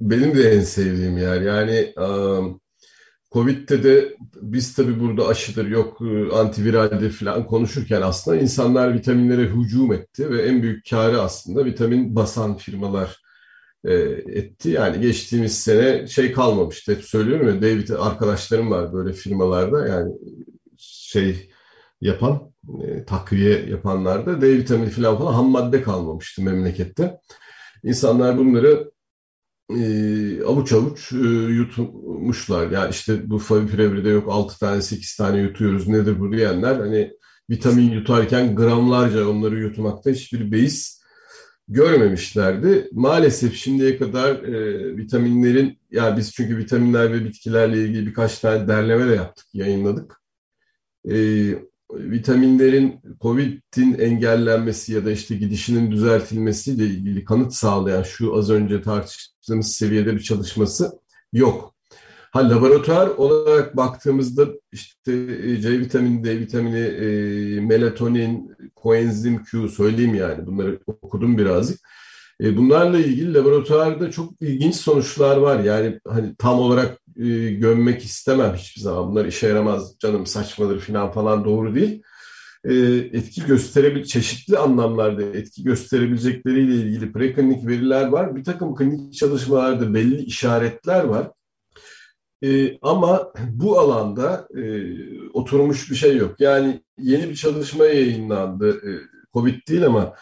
Benim de en sevdiğim yer. Yani um, Covid'de de biz tabii burada aşıdır yok e, antiviraldir falan konuşurken aslında insanlar vitaminlere hücum etti ve en büyük karı aslında vitamin basan firmalar e, etti. Yani geçtiğimiz sene şey kalmamıştı. Hep söylüyorum ya David arkadaşlarım var böyle firmalarda yani şey yapan e, takviye yapanlarda D vitamini falan falan ham madde kalmamıştı memlekette. İnsanlar bunları e, avuç avuç e, yutmuşlar. Yani işte bu favipirevirde yok 6 tane 8 tane yutuyoruz nedir bu diyenler hani vitamin yutarken gramlarca onları yutmakta hiçbir beis görmemişlerdi. Maalesef şimdiye kadar e, vitaminlerin yani biz çünkü vitaminler ve bitkilerle ilgili birkaç tane derleme de yaptık, yayınladık. E, vitaminlerin COVID'in engellenmesi ya da işte gidişinin düzeltilmesiyle ilgili kanıt sağlayan şu az önce tartıştığımız seviyede bir çalışması yok. Ha laboratuvar olarak baktığımızda işte e, C vitamini, D vitamini, e, melatonin, koenzim Q söyleyeyim yani bunları okudum birazcık. E, bunlarla ilgili laboratuvarda çok ilginç sonuçlar var. Yani hani tam olarak e, gömmek istemem hiçbir zaman. Bunlar işe yaramaz canım saçmadır falan falan doğru değil. E, etki gösterebil çeşitli anlamlarda etki gösterebilecekleriyle ilgili preklinik veriler var. Bir takım klinik çalışmalarda belli işaretler var. E, ama bu alanda e, oturmuş bir şey yok. Yani yeni bir çalışma yayınlandı. E, Covid değil ama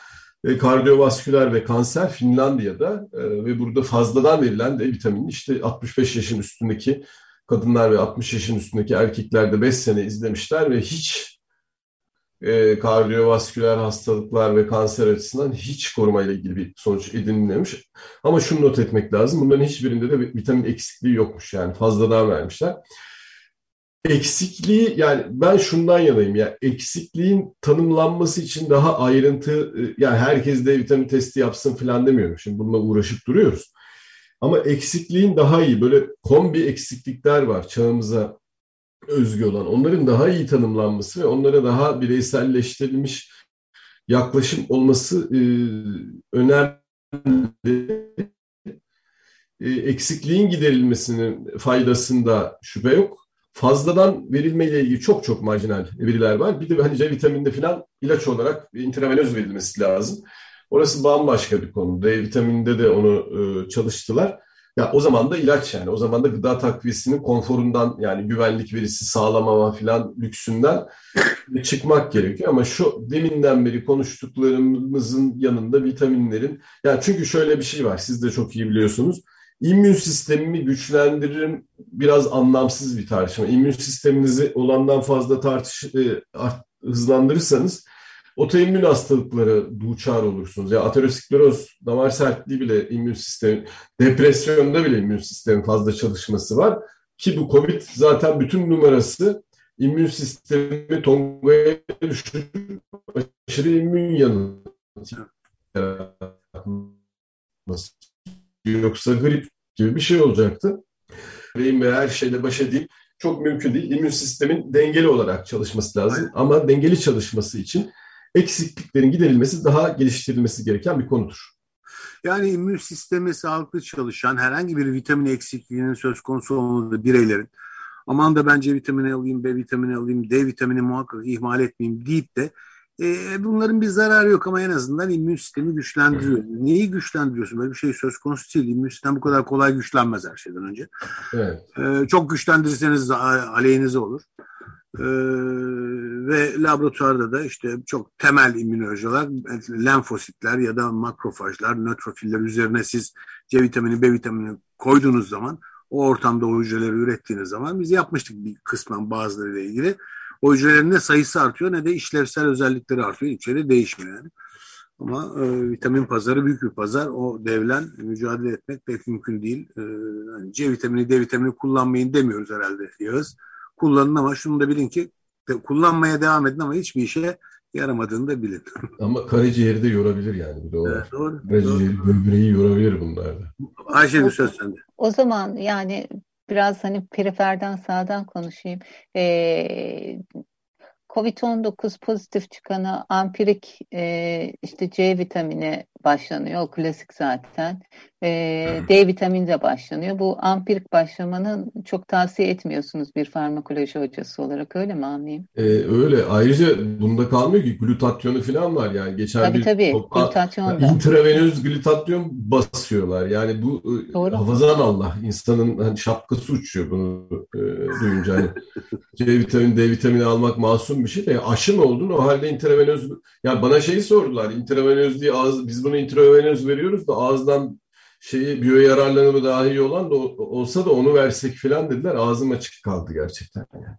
e, kardiyovasküler ve kanser Finlandiya'da e, ve burada fazladan verilen D vitamini işte 65 yaşın üstündeki kadınlar ve 60 yaşın üstündeki erkeklerde 5 sene izlemişler ve hiç e, kardiyovasküler hastalıklar ve kanser açısından hiç koruma ile ilgili bir sonuç edinilmemiş. Ama şunu not etmek lazım. Bunların hiçbirinde de vitamin eksikliği yokmuş yani fazladan vermişler. Eksikliği yani ben şundan yanayım ya eksikliğin tanımlanması için daha ayrıntı e, yani herkes de vitamin testi yapsın falan demiyorum. Şimdi bununla uğraşıp duruyoruz. Ama eksikliğin daha iyi böyle kombi eksiklikler var çağımıza özgü olan. Onların daha iyi tanımlanması ve onlara daha bireyselleştirilmiş yaklaşım olması e, önemli. E, eksikliğin giderilmesinin faydasında şüphe yok fazladan verilmeyle ilgili çok çok marjinal veriler var. Bir de hani C vitaminde falan ilaç olarak intravenöz verilmesi lazım. Orası bambaşka bir konu. D vitaminde de onu e, çalıştılar. Ya o zaman da ilaç yani. O zaman da gıda takviyesinin konforundan yani güvenlik verisi sağlamama falan lüksünden [laughs] çıkmak gerekiyor. Ama şu deminden beri konuştuklarımızın yanında vitaminlerin yani çünkü şöyle bir şey var. Siz de çok iyi biliyorsunuz İmmün sistemimi güçlendiririm biraz anlamsız bir tartışma. İmmün sisteminizi olandan fazla tartış e, hızlandırırsanız otoimmün hastalıklara duçar olursunuz. Ya yani ateroskleroz, damar sertliği bile immün sistemi, depresyonda bile immün sistemin fazla çalışması var. Ki bu COVID zaten bütün numarası immün sistemi tongaya düşürüp aşırı immün yanıltı yoksa grip gibi bir şey olacaktı. Ve her şeyle baş edeyim çok mümkün değil. İmmün sistemin dengeli olarak çalışması lazım. Aynen. Ama dengeli çalışması için eksikliklerin giderilmesi daha geliştirilmesi gereken bir konudur. Yani immün sistemi sağlıklı çalışan herhangi bir vitamin eksikliğinin söz konusu olduğu bireylerin aman da bence vitamini alayım, B vitamini alayım, D vitamini muhakkak ihmal etmeyeyim deyip de e, bunların bir zararı yok ama en azından immün sistemi güçlendiriyor. Neyi güçlendiriyorsun? Böyle bir şey söz konusu değil. İmmün sistem bu kadar kolay güçlenmez her şeyden önce. Evet. E, çok güçlendirirseniz aleyhinize olur. E, ve laboratuvarda da işte çok temel immünolojiler, lenfositler ya da makrofajlar, nötrofiller üzerine siz C vitamini, B vitamini koyduğunuz zaman o ortamda o hücreleri ürettiğiniz zaman biz yapmıştık bir kısmen bazılarıyla ilgili o hücrelerin ne sayısı artıyor ne de işlevsel özellikleri artıyor. De değişmiyor yani. Ama e, vitamin pazarı büyük bir pazar. O devlen mücadele etmek pek mümkün değil. E, yani C vitamini, D vitamini kullanmayın demiyoruz herhalde Yağız. Kullanın ama şunu da bilin ki de, kullanmaya devam edin ama hiçbir işe yaramadığını da bilin. [laughs] Ama karaciğeri de yorabilir yani. Bir de o evet, doğru. Karaciğeri, böbreği yorabilir bunlarda. Ayşe bir söz sende. O zaman yani biraz hani periferden sağdan konuşayım. Ee, Covid-19 pozitif çıkanı ampirik e, işte C vitamini başlanıyor. O klasik zaten. E, D vitamini de başlanıyor. Bu ampirik başlamanın çok tavsiye etmiyorsunuz bir farmakoloji hocası olarak öyle mi anlayayım? E, öyle. Ayrıca bunda kalmıyor ki glutatyonu falan var yani. Geçen tabii bir tabii. Glutatyon da. intravenöz glutatyon basıyorlar. Yani bu e, Doğru. hafazan Allah. insanın hani şapkası uçuyor bunu e, duyunca. Hani C vitamini, D vitamini almak masum bir şey de aşı mı oldun o halde intravenöz ya bana şeyi sordular. Intravenöz diye ağız biz bunu intravenöz veriyoruz da ağızdan şeyi biyo yararlanımı daha iyi olan da olsa da onu versek falan dediler. Ağzım açık kaldı gerçekten. Yani.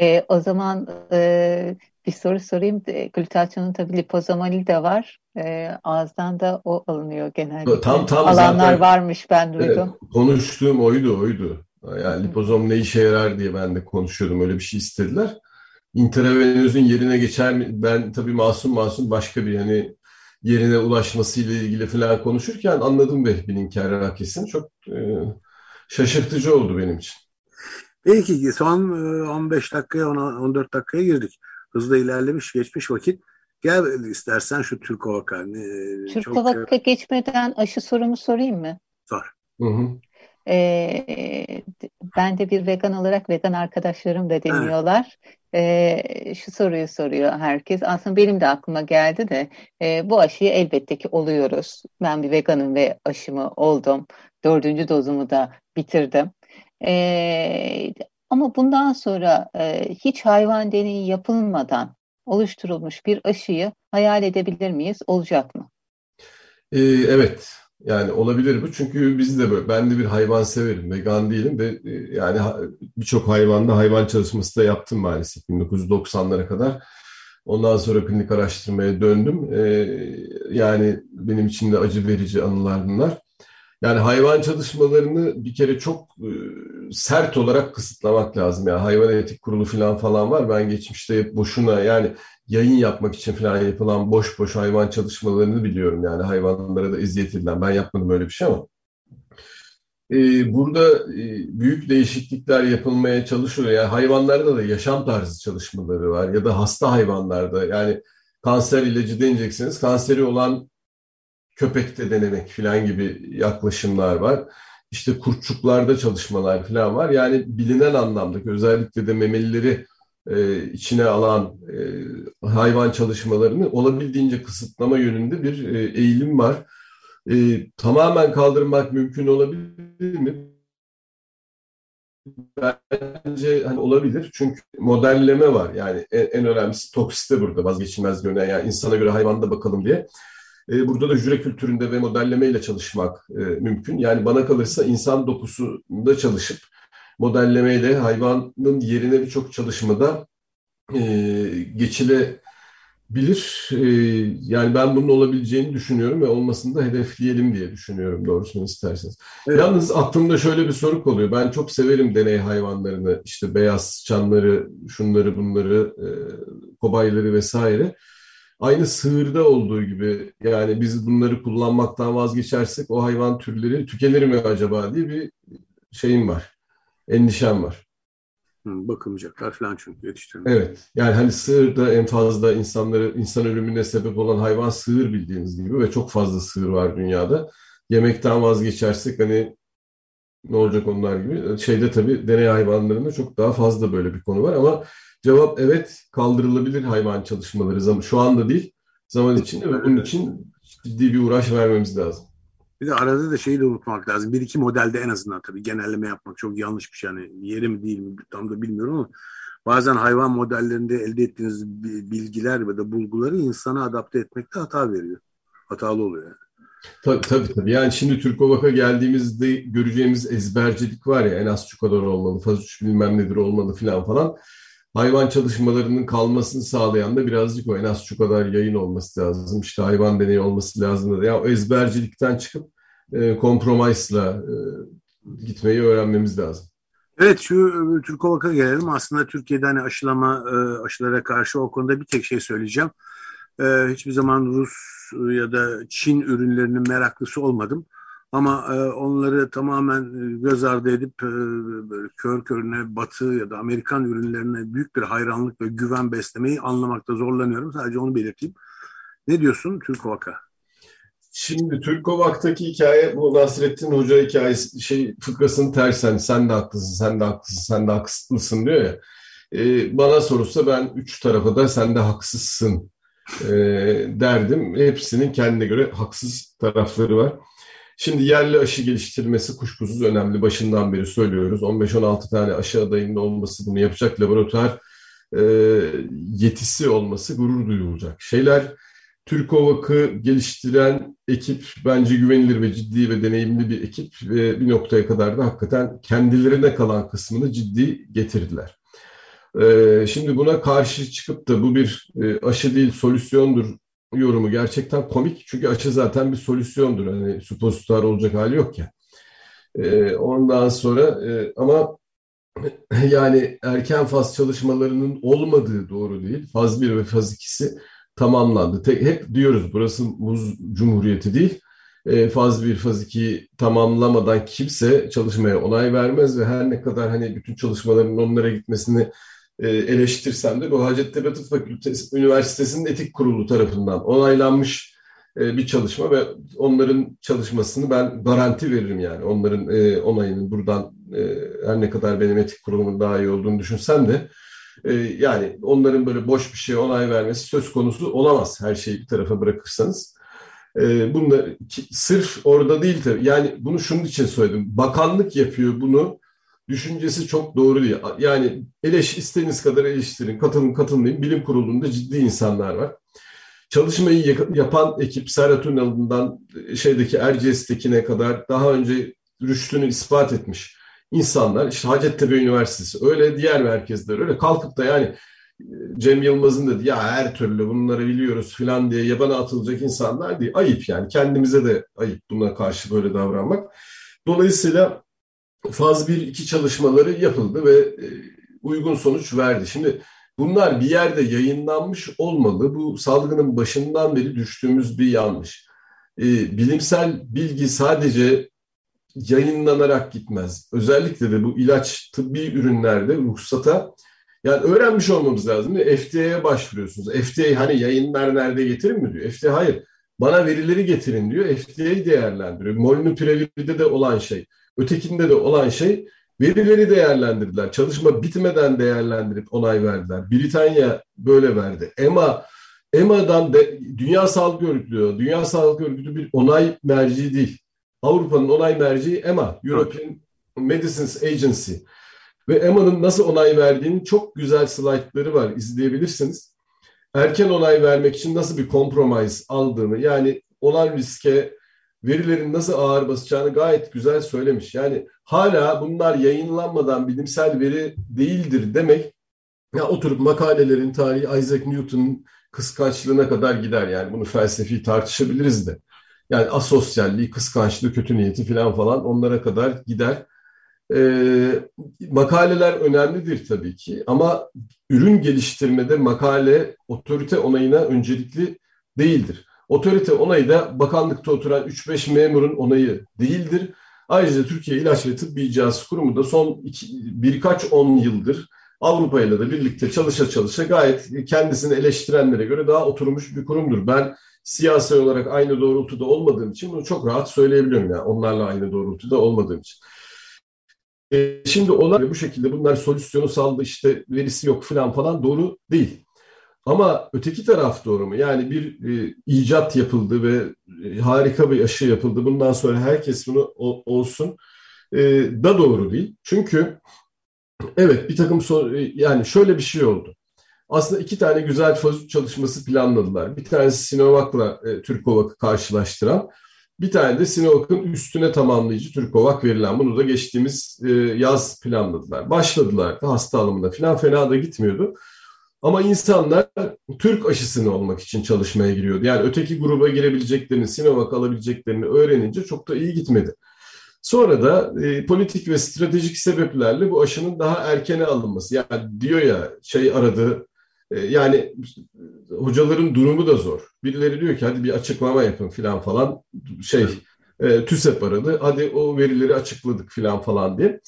E, o zaman e, bir soru sorayım. E, glutatyonun tabii lipozomali de var. E, ağızdan da o alınıyor genelde. Tam, tam Alanlar zaten, varmış ben duydum. Evet, konuştuğum oydu oydu. Yani lipozom ne işe yarar diye ben de konuşuyordum. Öyle bir şey istediler. intravenözün yerine geçer mi? Ben tabii masum masum başka bir hani yerine ulaşmasıyla ilgili falan konuşurken anladım Vehbi'nin kerrakesini. Çok e, şaşırtıcı oldu benim için. Peki son 15 e, dakikaya 14 dakikaya girdik. Hızla ilerlemiş geçmiş vakit. Gel istersen şu Türk Ovaka. Türk çok... Ovaka geçmeden aşı sorumu sorayım mı? Sor. Hı hı. Ee, ben de bir vegan olarak vegan arkadaşlarım da dinliyorlar. Ee, şu soruyu soruyor herkes. Aslında benim de aklıma geldi de e, bu aşıyı elbette ki oluyoruz. Ben bir veganım ve aşımı oldum. Dördüncü dozumu da bitirdim. Ee, ama bundan sonra e, hiç hayvan deneyi yapılmadan oluşturulmuş bir aşıyı hayal edebilir miyiz? Olacak mı? Ee, evet. Yani olabilir bu çünkü biz de böyle, ben de bir hayvan severim, vegan değilim ve e, yani birçok hayvanda hayvan çalışması da yaptım maalesef 1990'lara kadar. Ondan sonra klinik araştırmaya döndüm. Ee, yani benim için de acı verici anılar bunlar. Yani hayvan çalışmalarını bir kere çok e, sert olarak kısıtlamak lazım. Yani hayvan etik kurulu falan falan var. Ben geçmişte hep boşuna yani yayın yapmak için falan yapılan boş boş hayvan çalışmalarını biliyorum. Yani hayvanlara da eziyet edilen. Ben yapmadım öyle bir şey ama. Ee, burada e, büyük değişiklikler yapılmaya çalışıyor. Yani hayvanlarda da yaşam tarzı çalışmaları var ya da hasta hayvanlarda. Yani kanser ilacı deneyeceksiniz. Kanseri olan köpekte denemek falan gibi yaklaşımlar var. İşte kurtçuklarda çalışmalar falan var. Yani bilinen anlamda özellikle de memelileri e, içine alan e, hayvan çalışmalarını olabildiğince kısıtlama yönünde bir e, eğilim var. E, tamamen kaldırmak mümkün olabilir mi? Bence hani olabilir çünkü modelleme var. Yani en, en önemlisi toksite burada vazgeçilmez görünen. Yani insana göre hayvanda bakalım diye. E, burada da hücre kültüründe ve modellemeyle çalışmak e, mümkün. Yani bana kalırsa insan dokusunda çalışıp modellemeyle hayvanın yerine birçok çalışmada e, geçilebilir. E, yani ben bunun olabileceğini düşünüyorum ve olmasını da hedefleyelim diye düşünüyorum doğrusunu isterseniz. Evet. Yalnız aklımda şöyle bir soru kalıyor. Ben çok severim deney hayvanlarını, işte beyaz çanları, şunları bunları, e, kobayları vesaire. Aynı sığırda olduğu gibi yani biz bunları kullanmaktan vazgeçersek o hayvan türleri tükenir mi acaba diye bir şeyim var endişem var. bakılmayacaklar falan çünkü yetiştirmiyor. Evet. Yani hani sığır da en fazla insanları insan ölümüne sebep olan hayvan sığır bildiğiniz gibi ve çok fazla sığır var dünyada. Yemekten vazgeçersek hani ne olacak onlar gibi. Şeyde tabii deney hayvanlarında çok daha fazla böyle bir konu var ama cevap evet kaldırılabilir hayvan çalışmaları. Şu anda değil zaman içinde ve bunun için ciddi bir uğraş vermemiz lazım. Bir de arada da şeyi de unutmak lazım. Bir iki modelde en azından tabii genelleme yapmak çok yanlış bir şey. Yani yeri mi değil mi tam da bilmiyorum ama bazen hayvan modellerinde elde ettiğiniz bilgiler ya da bulguları insana adapte etmekte hata veriyor. Hatalı oluyor yani. Tabii, tabii tabii. Yani şimdi Türkovak'a geldiğimizde göreceğimiz ezbercilik var ya en az şu kadar olmalı, faz üç bilmem nedir olmalı filan falan. Hayvan çalışmalarının kalmasını sağlayan da birazcık o en az şu kadar yayın olması lazım. İşte hayvan deneyi olması lazım. Ya o ezbercilikten çıkıp e, kompromisla e, gitmeyi öğrenmemiz lazım. Evet şu e, Türkovak'a gelelim. Aslında Türkiye'de hani aşılama e, aşılara karşı o konuda bir tek şey söyleyeceğim. E, hiçbir zaman Rus ya da Çin ürünlerinin meraklısı olmadım. Ama e, onları tamamen e, göz ardı edip e, böyle kör körüne Batı ya da Amerikan ürünlerine büyük bir hayranlık ve güven beslemeyi anlamakta zorlanıyorum. Sadece onu belirteyim. Ne diyorsun Türk Vaka? Şimdi Türkovak'taki hikaye bu Nasrettin Hoca hikayesi şey fıkrasının tersen sen de haklısın, sen de haklısın, sen de haksızsın diyor ya. Ee, bana sorulsa ben üç tarafa da sen de haksızsın e, derdim. Hepsinin kendine göre haksız tarafları var. Şimdi yerli aşı geliştirmesi kuşkusuz önemli. Başından beri söylüyoruz. 15-16 tane aşı adayında olması, bunu yapacak laboratuvar e, yetisi olması gurur duyulacak şeyler. Türkovak'ı geliştiren ekip bence güvenilir ve ciddi ve deneyimli bir ekip ve bir noktaya kadar da hakikaten kendilerine kalan kısmını ciddi getirdiler. Ee, şimdi buna karşı çıkıp da bu bir e, aşı değil solüsyondur yorumu gerçekten komik. Çünkü aşı zaten bir solüsyondur. Hani supozituar olacak hali yok ya. Ee, ondan sonra e, ama [clears throat] yani erken faz çalışmalarının olmadığı doğru değil. Faz 1 ve faz 2'si tamamlandı. Tek, hep diyoruz burası muz cumhuriyeti değil. E, faz 1, faz 2 tamamlamadan kimse çalışmaya onay vermez ve her ne kadar hani bütün çalışmaların onlara gitmesini e, eleştirsem de bu Hacettepe Tıp Fakültesi Üniversitesi'nin etik kurulu tarafından onaylanmış e, bir çalışma ve onların çalışmasını ben garanti veririm yani. Onların e, onayının buradan e, her ne kadar benim etik kurulumun daha iyi olduğunu düşünsem de yani onların böyle boş bir şeye onay vermesi söz konusu olamaz her şeyi bir tarafa bırakırsanız. E, sırf orada değil tabii. Yani bunu şunun için söyledim. Bakanlık yapıyor bunu. Düşüncesi çok doğru değil. Yani eleş istediğiniz kadar eleştirin, katılın katılmayın. Bilim kurulunda ciddi insanlar var. Çalışmayı yapan ekip Serhat şeydeki Erciyes'tekine kadar daha önce rüştünü ispat etmiş insanlar. işte Hacettepe Üniversitesi öyle diğer merkezler öyle kalkıp da yani Cem Yılmaz'ın dedi ya her türlü bunları biliyoruz falan diye yabana atılacak insanlar değil. Ayıp yani kendimize de ayıp buna karşı böyle davranmak. Dolayısıyla faz 1-2 çalışmaları yapıldı ve e, uygun sonuç verdi. Şimdi bunlar bir yerde yayınlanmış olmalı. Bu salgının başından beri düştüğümüz bir yanlış. E, bilimsel bilgi sadece yayınlanarak gitmez. Özellikle de bu ilaç tıbbi ürünlerde ruhsata yani öğrenmiş olmamız lazım. FDA'ya başvuruyorsunuz. FDA hani yayınlar nerede getirin mi diyor. FDA hayır. Bana verileri getirin diyor. FDA değerlendiriyor. Molnupiravir de olan şey. Ötekinde de olan şey verileri değerlendirdiler. Çalışma bitmeden değerlendirip onay verdiler. Britanya böyle verdi. EMA EMA'dan de, Dünya Sağlık Örgütü Dünya Sağlık Örgütü bir onay merci değil. Avrupa'nın onay merciği EMA, European Medicines Agency. Ve EMA'nın nasıl onay verdiğinin çok güzel slaytları var, izleyebilirsiniz. Erken onay vermek için nasıl bir kompromis aldığını, yani olan riske verilerin nasıl ağır basacağını gayet güzel söylemiş. Yani hala bunlar yayınlanmadan bilimsel veri değildir demek, ya oturup makalelerin tarihi Isaac Newton'un kıskançlığına kadar gider. Yani bunu felsefi tartışabiliriz de. Yani asosyalliği, kıskançlığı, kötü niyeti falan falan onlara kadar gider. Ee, makaleler önemlidir tabii ki ama ürün geliştirmede makale otorite onayına öncelikli değildir. Otorite onayı da bakanlıkta oturan 3-5 memurun onayı değildir. Ayrıca Türkiye İlaç ve Tıbbi Cihaz Kurumu da son iki, birkaç on yıldır Avrupa ile de birlikte çalışa çalışa gayet kendisini eleştirenlere göre daha oturmuş bir kurumdur. Ben siyasi olarak aynı doğrultuda olmadığım için bunu çok rahat söyleyebiliyorum. Yani onlarla aynı doğrultuda olmadığım için. E, şimdi olay bu şekilde bunlar solüsyonu saldı işte verisi yok falan falan doğru değil. Ama öteki taraf doğru mu? Yani bir e, icat yapıldı ve e, harika bir aşı yapıldı. Bundan sonra herkes bunu o, olsun e, da doğru değil. Çünkü evet bir takım so e, yani şöyle bir şey oldu aslında iki tane güzel fazut çalışması planladılar. Bir tanesi Sinovac'la e, Türkovac'ı karşılaştıran, bir tane de Sinovac'ın üstüne tamamlayıcı Türkovac verilen. Bunu da geçtiğimiz e, yaz planladılar. Başladılar da hasta alımında falan fena da gitmiyordu. Ama insanlar Türk aşısını olmak için çalışmaya giriyordu. Yani öteki gruba girebileceklerini, Sinovac alabileceklerini öğrenince çok da iyi gitmedi. Sonra da e, politik ve stratejik sebeplerle bu aşının daha erkene alınması. Yani diyor ya şey aradı, e, yani hocaların durumu da zor. Birileri diyor ki hadi bir açıklama yapın filan falan şey e, TÜSEP aradı. Hadi o verileri açıkladık filan falan diye.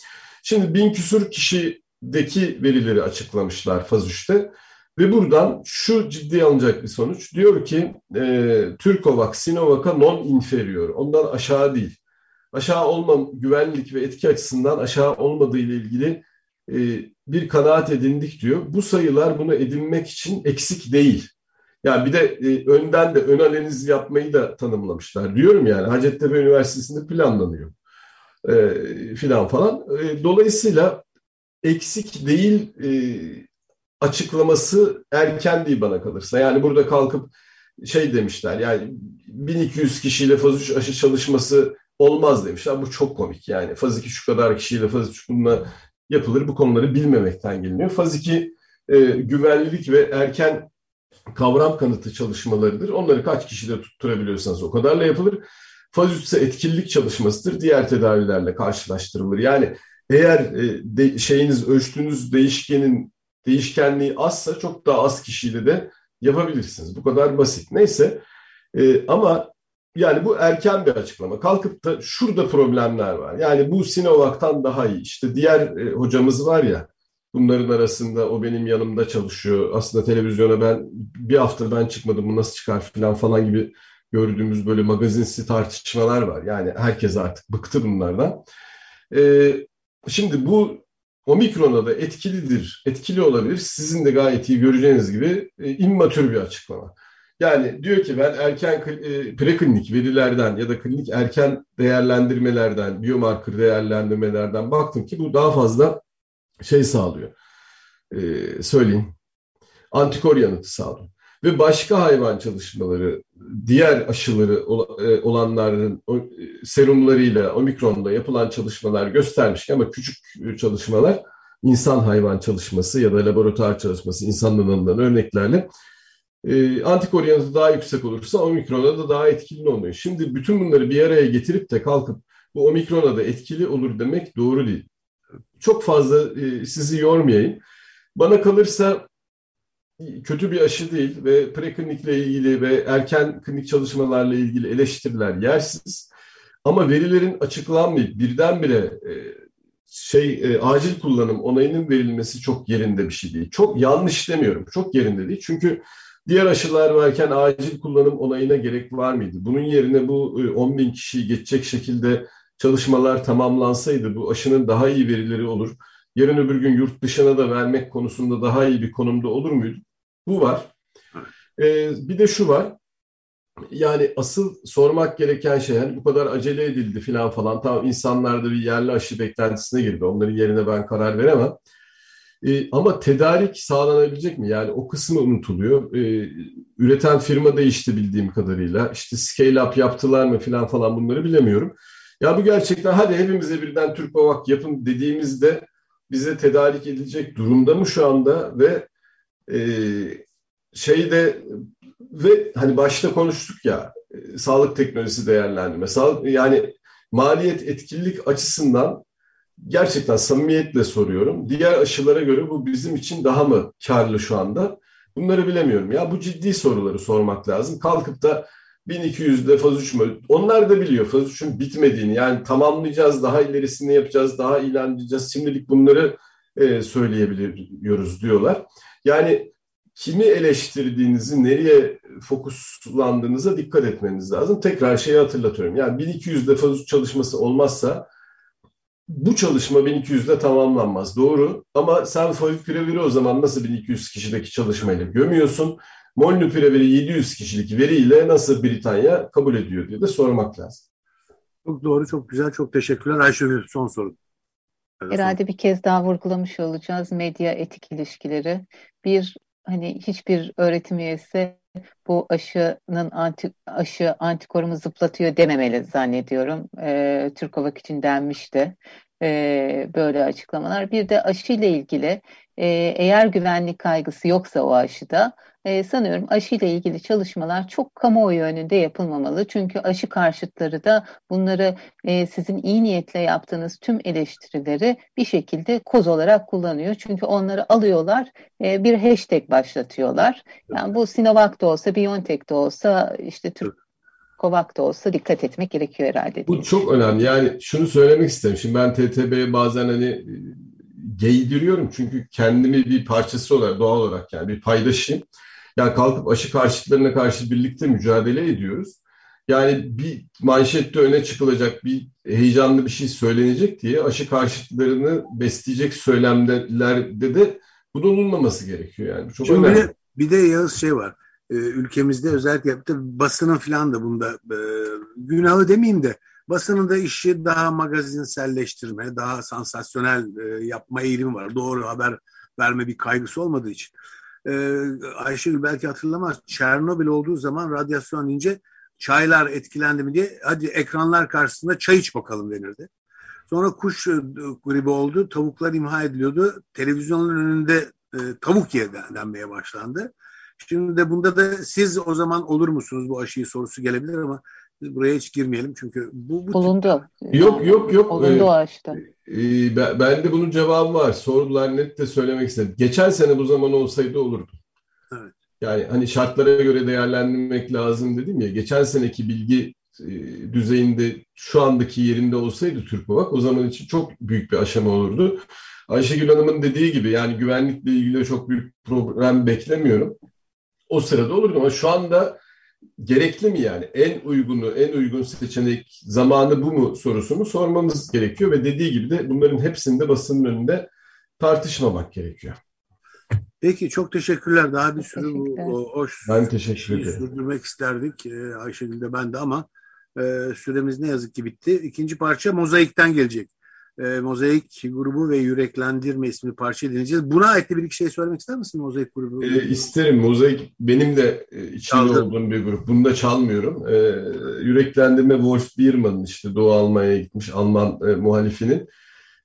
Şimdi bin küsur kişideki verileri açıklamışlar faz 3'te. Ve buradan şu ciddi alınacak bir sonuç. Diyor ki e, Türkovac, Sinovac'a non inferior. Ondan aşağı değil. Aşağı olma güvenlik ve etki açısından aşağı olmadığı ile ilgili e, bir kanaat edindik diyor. Bu sayılar bunu edinmek için eksik değil. Yani bir de e, önden de ön analiz yapmayı da tanımlamışlar. Diyorum yani Hacettepe Üniversitesi'nde planlanıyor. E, filan falan. E, dolayısıyla eksik değil e, açıklaması erken değil bana kalırsa. Yani burada kalkıp şey demişler yani 1200 kişiyle faz 3 aşı çalışması olmaz demişler. Bu çok komik yani. Faz 2 şu kadar kişiyle faz 3 bununla yapılır. Bu konuları bilmemekten geliniyor. Faz 2 e, güvenlilik ve erken kavram kanıtı çalışmalarıdır. Onları kaç kişide tutturabiliyorsanız o kadarla yapılır. Faz 3 ise etkinlik çalışmasıdır. Diğer tedavilerle karşılaştırılır. Yani Eğer e, de, şeyiniz ölçtüğünüz değişkenin değişkenliği azsa çok daha az kişiyle de yapabilirsiniz. Bu kadar basit. Neyse e, ama yani bu erken bir açıklama. Kalkıp da şurada problemler var. Yani bu Sinovac'tan daha iyi. İşte diğer e, hocamız var ya bunların arasında o benim yanımda çalışıyor. Aslında televizyona ben bir hafta ben çıkmadım bu nasıl çıkar falan falan gibi gördüğümüz böyle magazinsi tartışmalar var. Yani herkes artık bıktı bunlardan. E, şimdi bu Omikron'a da etkilidir, etkili olabilir. Sizin de gayet iyi göreceğiniz gibi e, immatür bir açıklama. Yani diyor ki ben erken e, preklinik verilerden ya da klinik erken değerlendirmelerden, biomarker değerlendirmelerden baktım ki bu daha fazla şey sağlıyor. E, söyleyeyim. Antikor yanıtı sağlıyor. Ve başka hayvan çalışmaları, diğer aşıları e, olanların e, serumlarıyla omikronda yapılan çalışmalar göstermiş ama küçük çalışmalar insan hayvan çalışması ya da laboratuvar çalışması insandan alınan örneklerle e, antikor yanıtı daha yüksek olursa omikrona da daha etkili oluyor. Şimdi bütün bunları bir araya getirip de kalkıp bu omikrona da etkili olur demek doğru değil. Çok fazla sizi yormayayım. Bana kalırsa kötü bir aşı değil ve preklinikle ilgili ve erken klinik çalışmalarla ilgili eleştiriler yersiz. Ama verilerin açıklanmayıp birdenbire e, şey e, acil kullanım onayının verilmesi çok yerinde bir şey değil. Çok yanlış demiyorum. Çok yerinde değil. Çünkü diğer aşılar varken acil kullanım onayına gerek var mıydı? Bunun yerine bu 10 e, bin kişiyi geçecek şekilde çalışmalar tamamlansaydı bu aşının daha iyi verileri olur. Yarın öbür gün yurt dışına da vermek konusunda daha iyi bir konumda olur muydu? Bu var. Ee, bir de şu var. Yani asıl sormak gereken şey hani bu kadar acele edildi falan falan. Tamam insanlar da bir yerli aşı beklentisine girdi. Onların yerine ben karar veremem. Ee, ama tedarik sağlanabilecek mi? Yani o kısmı unutuluyor. Ee, üreten firma değişti bildiğim kadarıyla. İşte scale up yaptılar mı falan falan bunları bilemiyorum. Ya bu gerçekten hadi hepimize birden Türk Bavak yapın dediğimizde bize tedarik edilecek durumda mı şu anda ve e, şeyde ve hani başta konuştuk ya e, sağlık teknolojisi değerlendirme. Sağlık, yani maliyet etkinlik açısından gerçekten samimiyetle soruyorum. Diğer aşılara göre bu bizim için daha mı karlı şu anda? Bunları bilemiyorum. Ya bu ciddi soruları sormak lazım. Kalkıp da 1200'de faz 3 mü? Onlar da biliyor faz 3'ün bitmediğini. Yani tamamlayacağız, daha ilerisini yapacağız, daha ilerleyeceğiz. Şimdilik bunları e, söyleyebiliyoruz diyorlar. Yani kimi eleştirdiğinizi, nereye fokuslandığınıza dikkat etmeniz lazım. Tekrar şeyi hatırlatıyorum. Yani 1200 defa çalışması olmazsa bu çalışma 1200'de tamamlanmaz. Doğru. Ama sen Favipiraviri o zaman nasıl 1200 kişideki çalışmayla gömüyorsun? Molnupiraviri 700 kişilik veriyle nasıl Britanya kabul ediyor diye de sormak lazım. Çok doğru, çok güzel, çok teşekkürler. Ayşegül son soru. Herhalde bir kez daha vurgulamış olacağız medya etik ilişkileri. Bir hani hiçbir öğretim üyesi bu aşının anti, aşı antikorumu zıplatıyor dememeli zannediyorum. E, Türkovak için denmişti e, böyle açıklamalar. Bir de aşı ile ilgili e, eğer güvenlik kaygısı yoksa o aşıda e, sanıyorum aşıyla ilgili çalışmalar çok kamuoyu önünde yapılmamalı. Çünkü aşı karşıtları da bunları e, sizin iyi niyetle yaptığınız tüm eleştirileri bir şekilde koz olarak kullanıyor. Çünkü onları alıyorlar e, bir hashtag başlatıyorlar. Yani bu Sinovac da olsa Biontech de olsa işte Türk Kovak da olsa dikkat etmek gerekiyor herhalde. Bu çok önemli. Yani şunu söylemek isterim. Şimdi ben TTB'ye bazen hani giydiriyorum çünkü kendimi bir parçası olarak doğal olarak yani bir paydaşıyım. Yani kalkıp aşı karşıtlarına karşı birlikte mücadele ediyoruz. Yani bir manşette öne çıkılacak bir heyecanlı bir şey söylenecek diye aşı karşıtlarını besleyecek söylemlerde de bulunulmaması gerekiyor yani. Çok Şimdi önemli. Bir de Yağız şey var. E, ülkemizde özellikle basının falan da bunda e, günahı demeyeyim de basının da işi daha magazinselleştirme, daha sansasyonel e, yapma eğilimi var. Doğru haber verme bir kaygısı olmadığı için e, Ayşegül belki hatırlamaz. Çernobil olduğu zaman radyasyon ince çaylar etkilendi mi diye hadi ekranlar karşısında çay iç bakalım denirdi. Sonra kuş e, gribi oldu. Tavuklar imha ediliyordu. Televizyonun önünde e, tavuk ye denmeye başlandı. Şimdi de bunda da siz o zaman olur musunuz bu aşıyı sorusu gelebilir ama buraya hiç girmeyelim çünkü bu... bu Bulundu. Yok yok yok. Bulundu o ağaçta. Ee, ben, ben de bunun cevabı var. Sordular net de söylemek istedim. Geçen sene bu zaman olsaydı olurdu. Evet. Yani hani şartlara göre değerlendirmek lazım dedim ya. Geçen seneki bilgi e, düzeyinde şu andaki yerinde olsaydı Türk Babak o zaman için çok büyük bir aşama olurdu. Ayşegül Hanım'ın dediği gibi yani güvenlikle ilgili çok büyük problem beklemiyorum. O sırada olurdu ama şu anda gerekli mi yani? En uygunu, en uygun seçenek zamanı bu mu sorusunu sormamız gerekiyor ve dediği gibi de bunların hepsinde basının önünde tartışmamak gerekiyor. Peki çok teşekkürler. Daha bir sürü bu o, hoş ben teşekkür ederim. sürdürmek isterdik e, Ayşegül de ben de ama e, süremiz ne yazık ki bitti. İkinci parça Mozaik'ten gelecek. E, Mozaik grubu ve Yüreklendirme isimli parça dinleyeceğiz. Buna ait bir iki şey söylemek ister misin Mozaik grubu? E, isterim. Mozaik benim de e, içinde Çaldım. olduğum bir grup. Bunu da çalmıyorum. E, yüreklendirme Wolf Biermann'ın işte Doğu Almanya'ya gitmiş Alman e, muhalifinin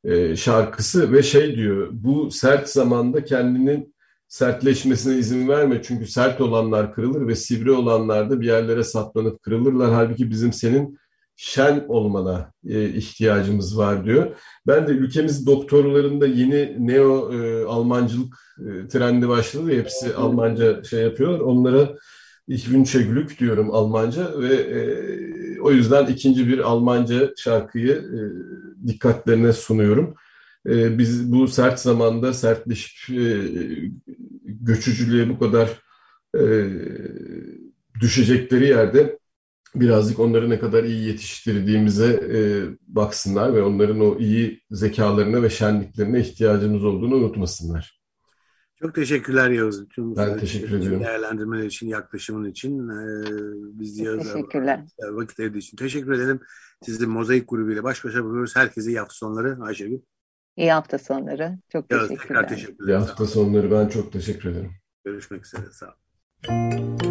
e, şarkısı ve şey diyor bu sert zamanda kendinin sertleşmesine izin verme. Çünkü sert olanlar kırılır ve sivri olanlar da bir yerlere saplanıp kırılırlar. Halbuki bizim senin şen olmana e, ihtiyacımız var diyor. Ben de ülkemiz doktorlarında yeni neo e, Almancılık e, trendi başladı. Hepsi Almanca şey yapıyor. Onlara Ich wünsche Glück diyorum Almanca ve e, o yüzden ikinci bir Almanca şarkıyı e, dikkatlerine sunuyorum. E, biz bu sert zamanda sertleşip e, göçücülüğe bu kadar e, düşecekleri yerde birazcık onları ne kadar iyi yetiştirdiğimize e, baksınlar ve onların o iyi zekalarına ve şenliklerine ihtiyacımız olduğunu unutmasınlar. Çok teşekkürler Yağız. Tüm ben teşekkür ediyorum. Değerlendirmeler için, yaklaşımın için. Ee, biz teşekkürler. vakit ayırdığı için teşekkür edelim. Sizi Mozaik grubuyla baş başa buluyoruz. Herkese iyi hafta sonları Ayşegül. İyi hafta sonları. Çok Yağız, teşekkürler. Tekrar teşekkürler. İyi hafta sonları. Ben çok teşekkür ederim. Görüşmek üzere. Sağ olun.